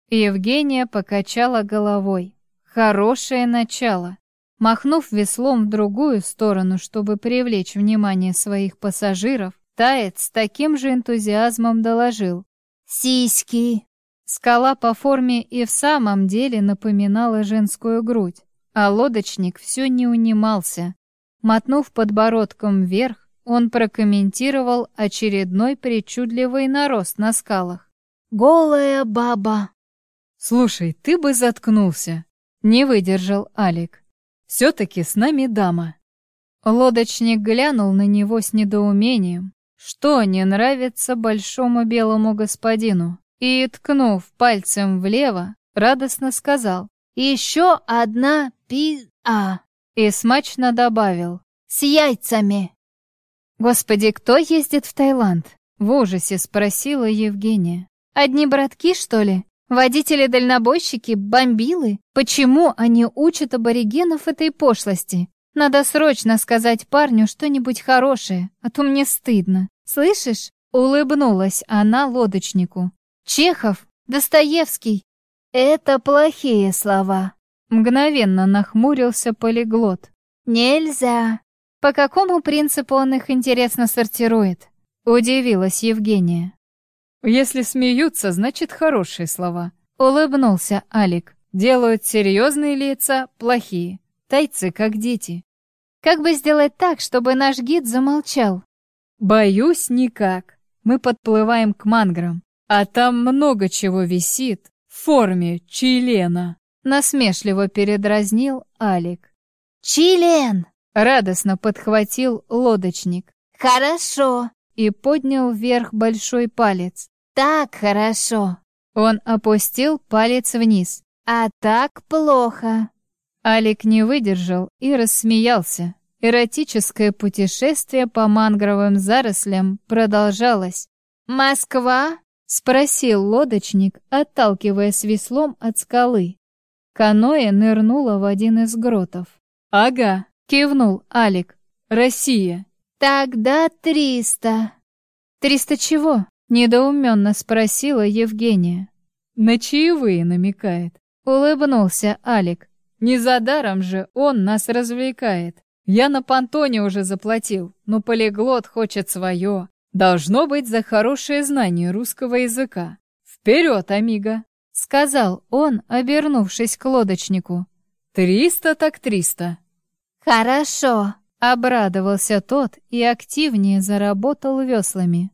Евгения покачала головой. Хорошее начало. Махнув веслом в другую сторону, чтобы привлечь внимание своих пассажиров, Таец с таким же энтузиазмом доложил. «Сиськи!» Скала по форме и в самом деле напоминала женскую грудь. а лодочник все не унимался. Мотнув подбородком вверх, он прокомментировал очередной причудливый нарост на скалах. «Голая баба!» «Слушай, ты бы заткнулся!» — не выдержал Алик. «Все-таки с нами дама!» Лодочник глянул на него с недоумением, что не нравится большому белому господину, и, ткнув пальцем влево, радостно сказал «Еще одна пи-а!» и смачно добавил «С яйцами!» «Господи, кто ездит в Таиланд?» — в ужасе спросила Евгения. «Одни братки, что ли? Водители-дальнобойщики? Бомбилы? Почему они учат аборигенов этой пошлости? Надо срочно сказать парню что-нибудь хорошее, а то мне стыдно. Слышишь?» Улыбнулась она лодочнику. «Чехов, Достоевский. Это плохие слова». Мгновенно нахмурился полиглот. «Нельзя. По какому принципу он их интересно сортирует?» Удивилась Евгения. «Если смеются, значит хорошие слова», — улыбнулся Алик. «Делают серьезные лица, плохие. Тайцы как дети. Как бы сделать так, чтобы наш гид замолчал? Боюсь, никак. Мы подплываем к манграм, а там много чего висит в форме члена. Насмешливо передразнил Алик. «Член!» — радостно подхватил лодочник. «Хорошо!» И поднял вверх большой палец. «Так хорошо!» Он опустил палец вниз. «А так плохо!» Алик не выдержал и рассмеялся. Эротическое путешествие по мангровым зарослям продолжалось. «Москва?» — спросил лодочник, отталкиваясь веслом от скалы. Каноэ нырнуло в один из гротов. «Ага», — кивнул Алик. «Россия». «Тогда триста». «Триста чего?» — недоуменно спросила Евгения. «На чаевые намекает», — улыбнулся Алик. Не за даром же он нас развлекает. Я на понтоне уже заплатил, но полиглот хочет свое. Должно быть за хорошее знание русского языка. Вперед, амиго!» — сказал он, обернувшись к лодочнику. «Триста так триста». «Хорошо», — обрадовался тот и активнее заработал веслами.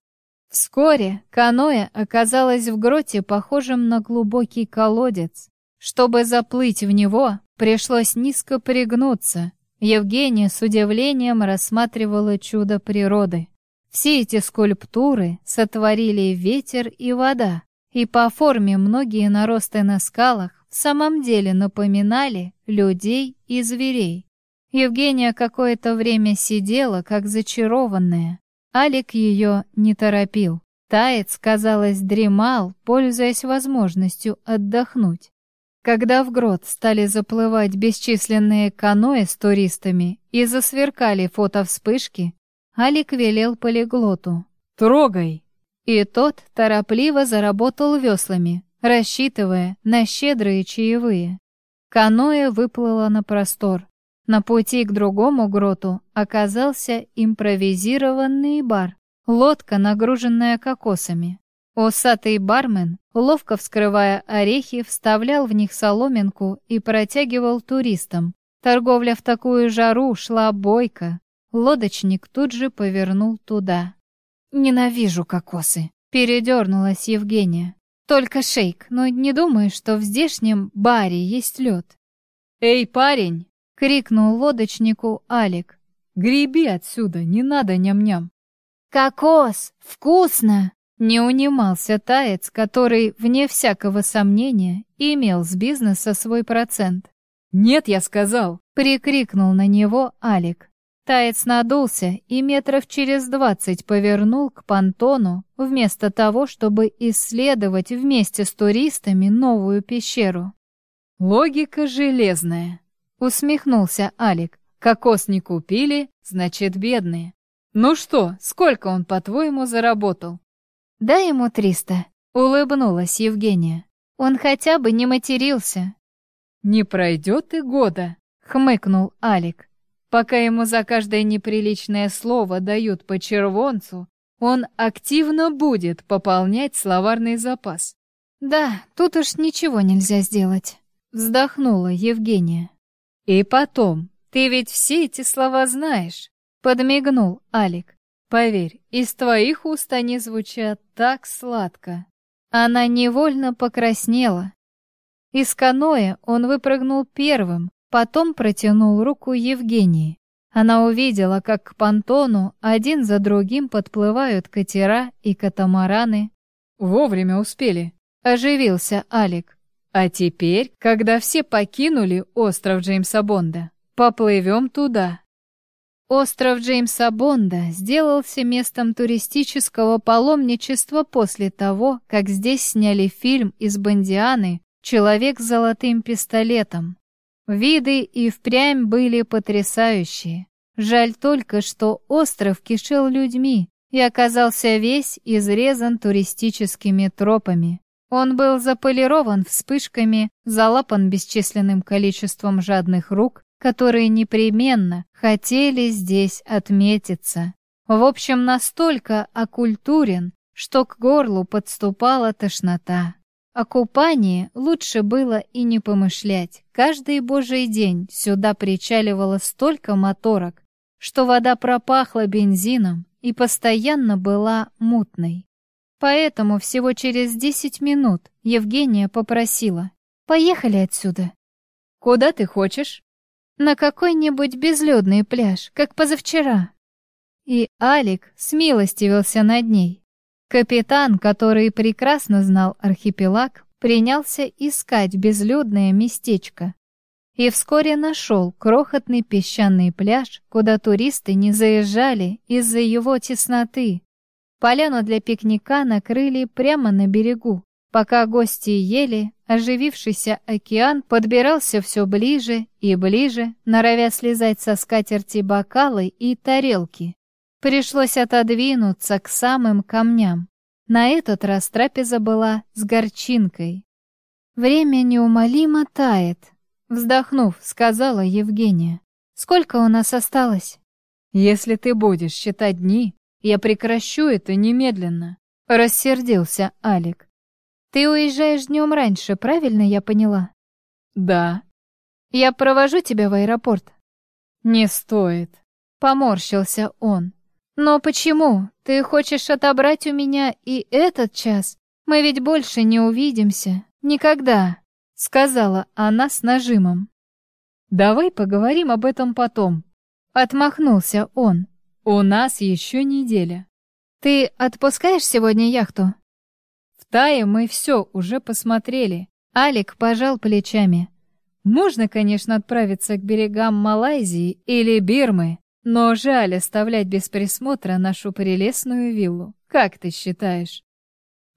Вскоре каноэ оказалось в гроте, похожем на глубокий колодец. Чтобы заплыть в него, Пришлось низко пригнуться. Евгения с удивлением рассматривала чудо природы. Все эти скульптуры сотворили ветер и вода, и по форме многие наросты на скалах в самом деле напоминали людей и зверей. Евгения какое-то время сидела, как зачарованная. Алик ее не торопил. Таец, казалось, дремал, пользуясь возможностью отдохнуть. Когда в грот стали заплывать бесчисленные каноэ с туристами и засверкали фотовспышки, Алик велел полиглоту «Трогай!» И тот торопливо заработал веслами, рассчитывая на щедрые чаевые. Каноэ выплыло на простор. На пути к другому гроту оказался импровизированный бар, лодка, нагруженная кокосами. Усатый бармен, ловко вскрывая орехи, вставлял в них соломинку и протягивал туристам. Торговля в такую жару шла бойко. Лодочник тут же повернул туда. «Ненавижу кокосы», — передернулась Евгения. «Только шейк, но не думаю, что в здешнем баре есть лед». «Эй, парень!» — крикнул лодочнику Алик. «Греби отсюда, не надо ням-ням». «Кокос! Вкусно!» Не унимался таец, который, вне всякого сомнения, имел с бизнеса свой процент. «Нет, я сказал!» — прикрикнул на него Алик. Таец надулся и метров через двадцать повернул к понтону, вместо того, чтобы исследовать вместе с туристами новую пещеру. «Логика железная», — усмехнулся Алик. «Кокос не купили, значит, бедные. Ну что, сколько он, по-твоему, заработал?» «Дай ему триста», — улыбнулась Евгения. «Он хотя бы не матерился». «Не пройдет и года», — хмыкнул Алик. «Пока ему за каждое неприличное слово дают по червонцу, он активно будет пополнять словарный запас». «Да, тут уж ничего нельзя сделать», — вздохнула Евгения. И потом, ты ведь все эти слова знаешь, подмигнул Алик. Поверь, из твоих уст они звучат так сладко. Она невольно покраснела. Из каноэ он выпрыгнул первым, потом протянул руку Евгении. Она увидела, как к понтону один за другим подплывают катера и катамараны. «Вовремя успели», — оживился Алик. «А теперь, когда все покинули остров Джеймса Бонда, поплывем туда». Остров Джеймса Бонда сделался местом туристического паломничества после того, как здесь сняли фильм из Бондианы «Человек с золотым пистолетом». Виды и впрямь были потрясающие. Жаль только, что остров кишел людьми и оказался весь изрезан туристическими тропами. Он был заполирован вспышками, залапан бесчисленным количеством жадных рук, которые непременно хотели здесь отметиться. В общем, настолько окультурен, что к горлу подступала тошнота. О купании лучше было и не помышлять. Каждый божий день сюда причаливало столько моторок, что вода пропахла бензином и постоянно была мутной. Поэтому всего через десять минут Евгения попросила «Поехали отсюда». «Куда ты хочешь?» На какой-нибудь безлюдный пляж, как позавчера. И Алик смилостивился над ней. Капитан, который прекрасно знал архипелаг, принялся искать безлюдное местечко. И вскоре нашел крохотный песчаный пляж, куда туристы не заезжали из-за его тесноты. Поляну для пикника накрыли прямо на берегу. Пока гости ели, оживившийся океан подбирался все ближе и ближе, норовя слезать со скатерти бокалы и тарелки. Пришлось отодвинуться к самым камням. На этот раз трапеза была с горчинкой. «Время неумолимо тает», — вздохнув, сказала Евгения. «Сколько у нас осталось?» «Если ты будешь считать дни, я прекращу это немедленно», — рассердился Алик. Ты уезжаешь днем раньше, правильно я поняла? Да. Я провожу тебя в аэропорт. Не стоит. Поморщился он. Но почему? Ты хочешь отобрать у меня и этот час? Мы ведь больше не увидимся. Никогда. Сказала она с нажимом. Давай поговорим об этом потом. Отмахнулся он. У нас еще неделя. Ты отпускаешь сегодня яхту? Тае мы все уже посмотрели. Алик пожал плечами. Можно, конечно, отправиться к берегам Малайзии или Бирмы, но жаль оставлять без присмотра нашу прелестную виллу. Как ты считаешь?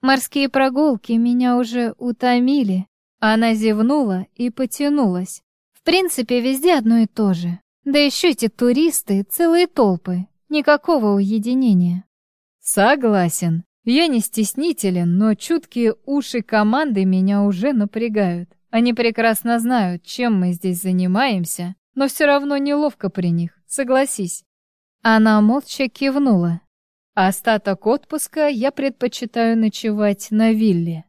Морские прогулки меня уже утомили. Она зевнула и потянулась. В принципе, везде одно и то же. Да еще эти туристы, целые толпы. Никакого уединения. Согласен. Я не стеснителен, но чуткие уши команды меня уже напрягают. Они прекрасно знают, чем мы здесь занимаемся, но все равно неловко при них, согласись. Она молча кивнула. Остаток отпуска я предпочитаю ночевать на вилле.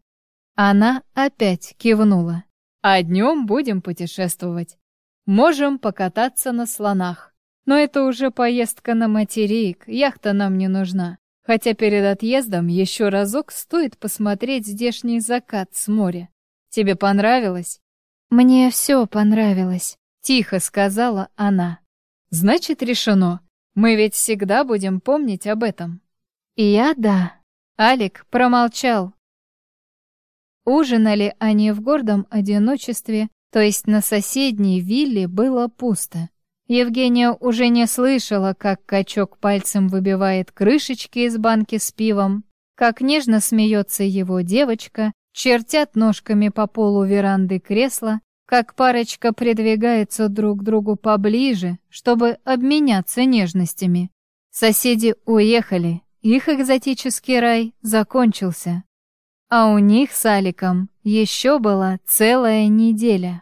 Она опять кивнула. А днем будем путешествовать. Можем покататься на слонах. Но это уже поездка на материк, яхта нам не нужна. Хотя перед отъездом еще разок стоит посмотреть здешний закат с моря. Тебе понравилось? Мне все понравилось, тихо сказала она. Значит, решено. Мы ведь всегда будем помнить об этом. И я да. Алик промолчал. Ужинали они в гордом одиночестве, то есть на соседней вилле было пусто. Евгения уже не слышала, как качок пальцем выбивает крышечки из банки с пивом, как нежно смеется его девочка, чертят ножками по полу веранды кресла, как парочка придвигается друг к другу поближе, чтобы обменяться нежностями. Соседи уехали, их экзотический рай закончился. А у них с Аликом еще была целая неделя.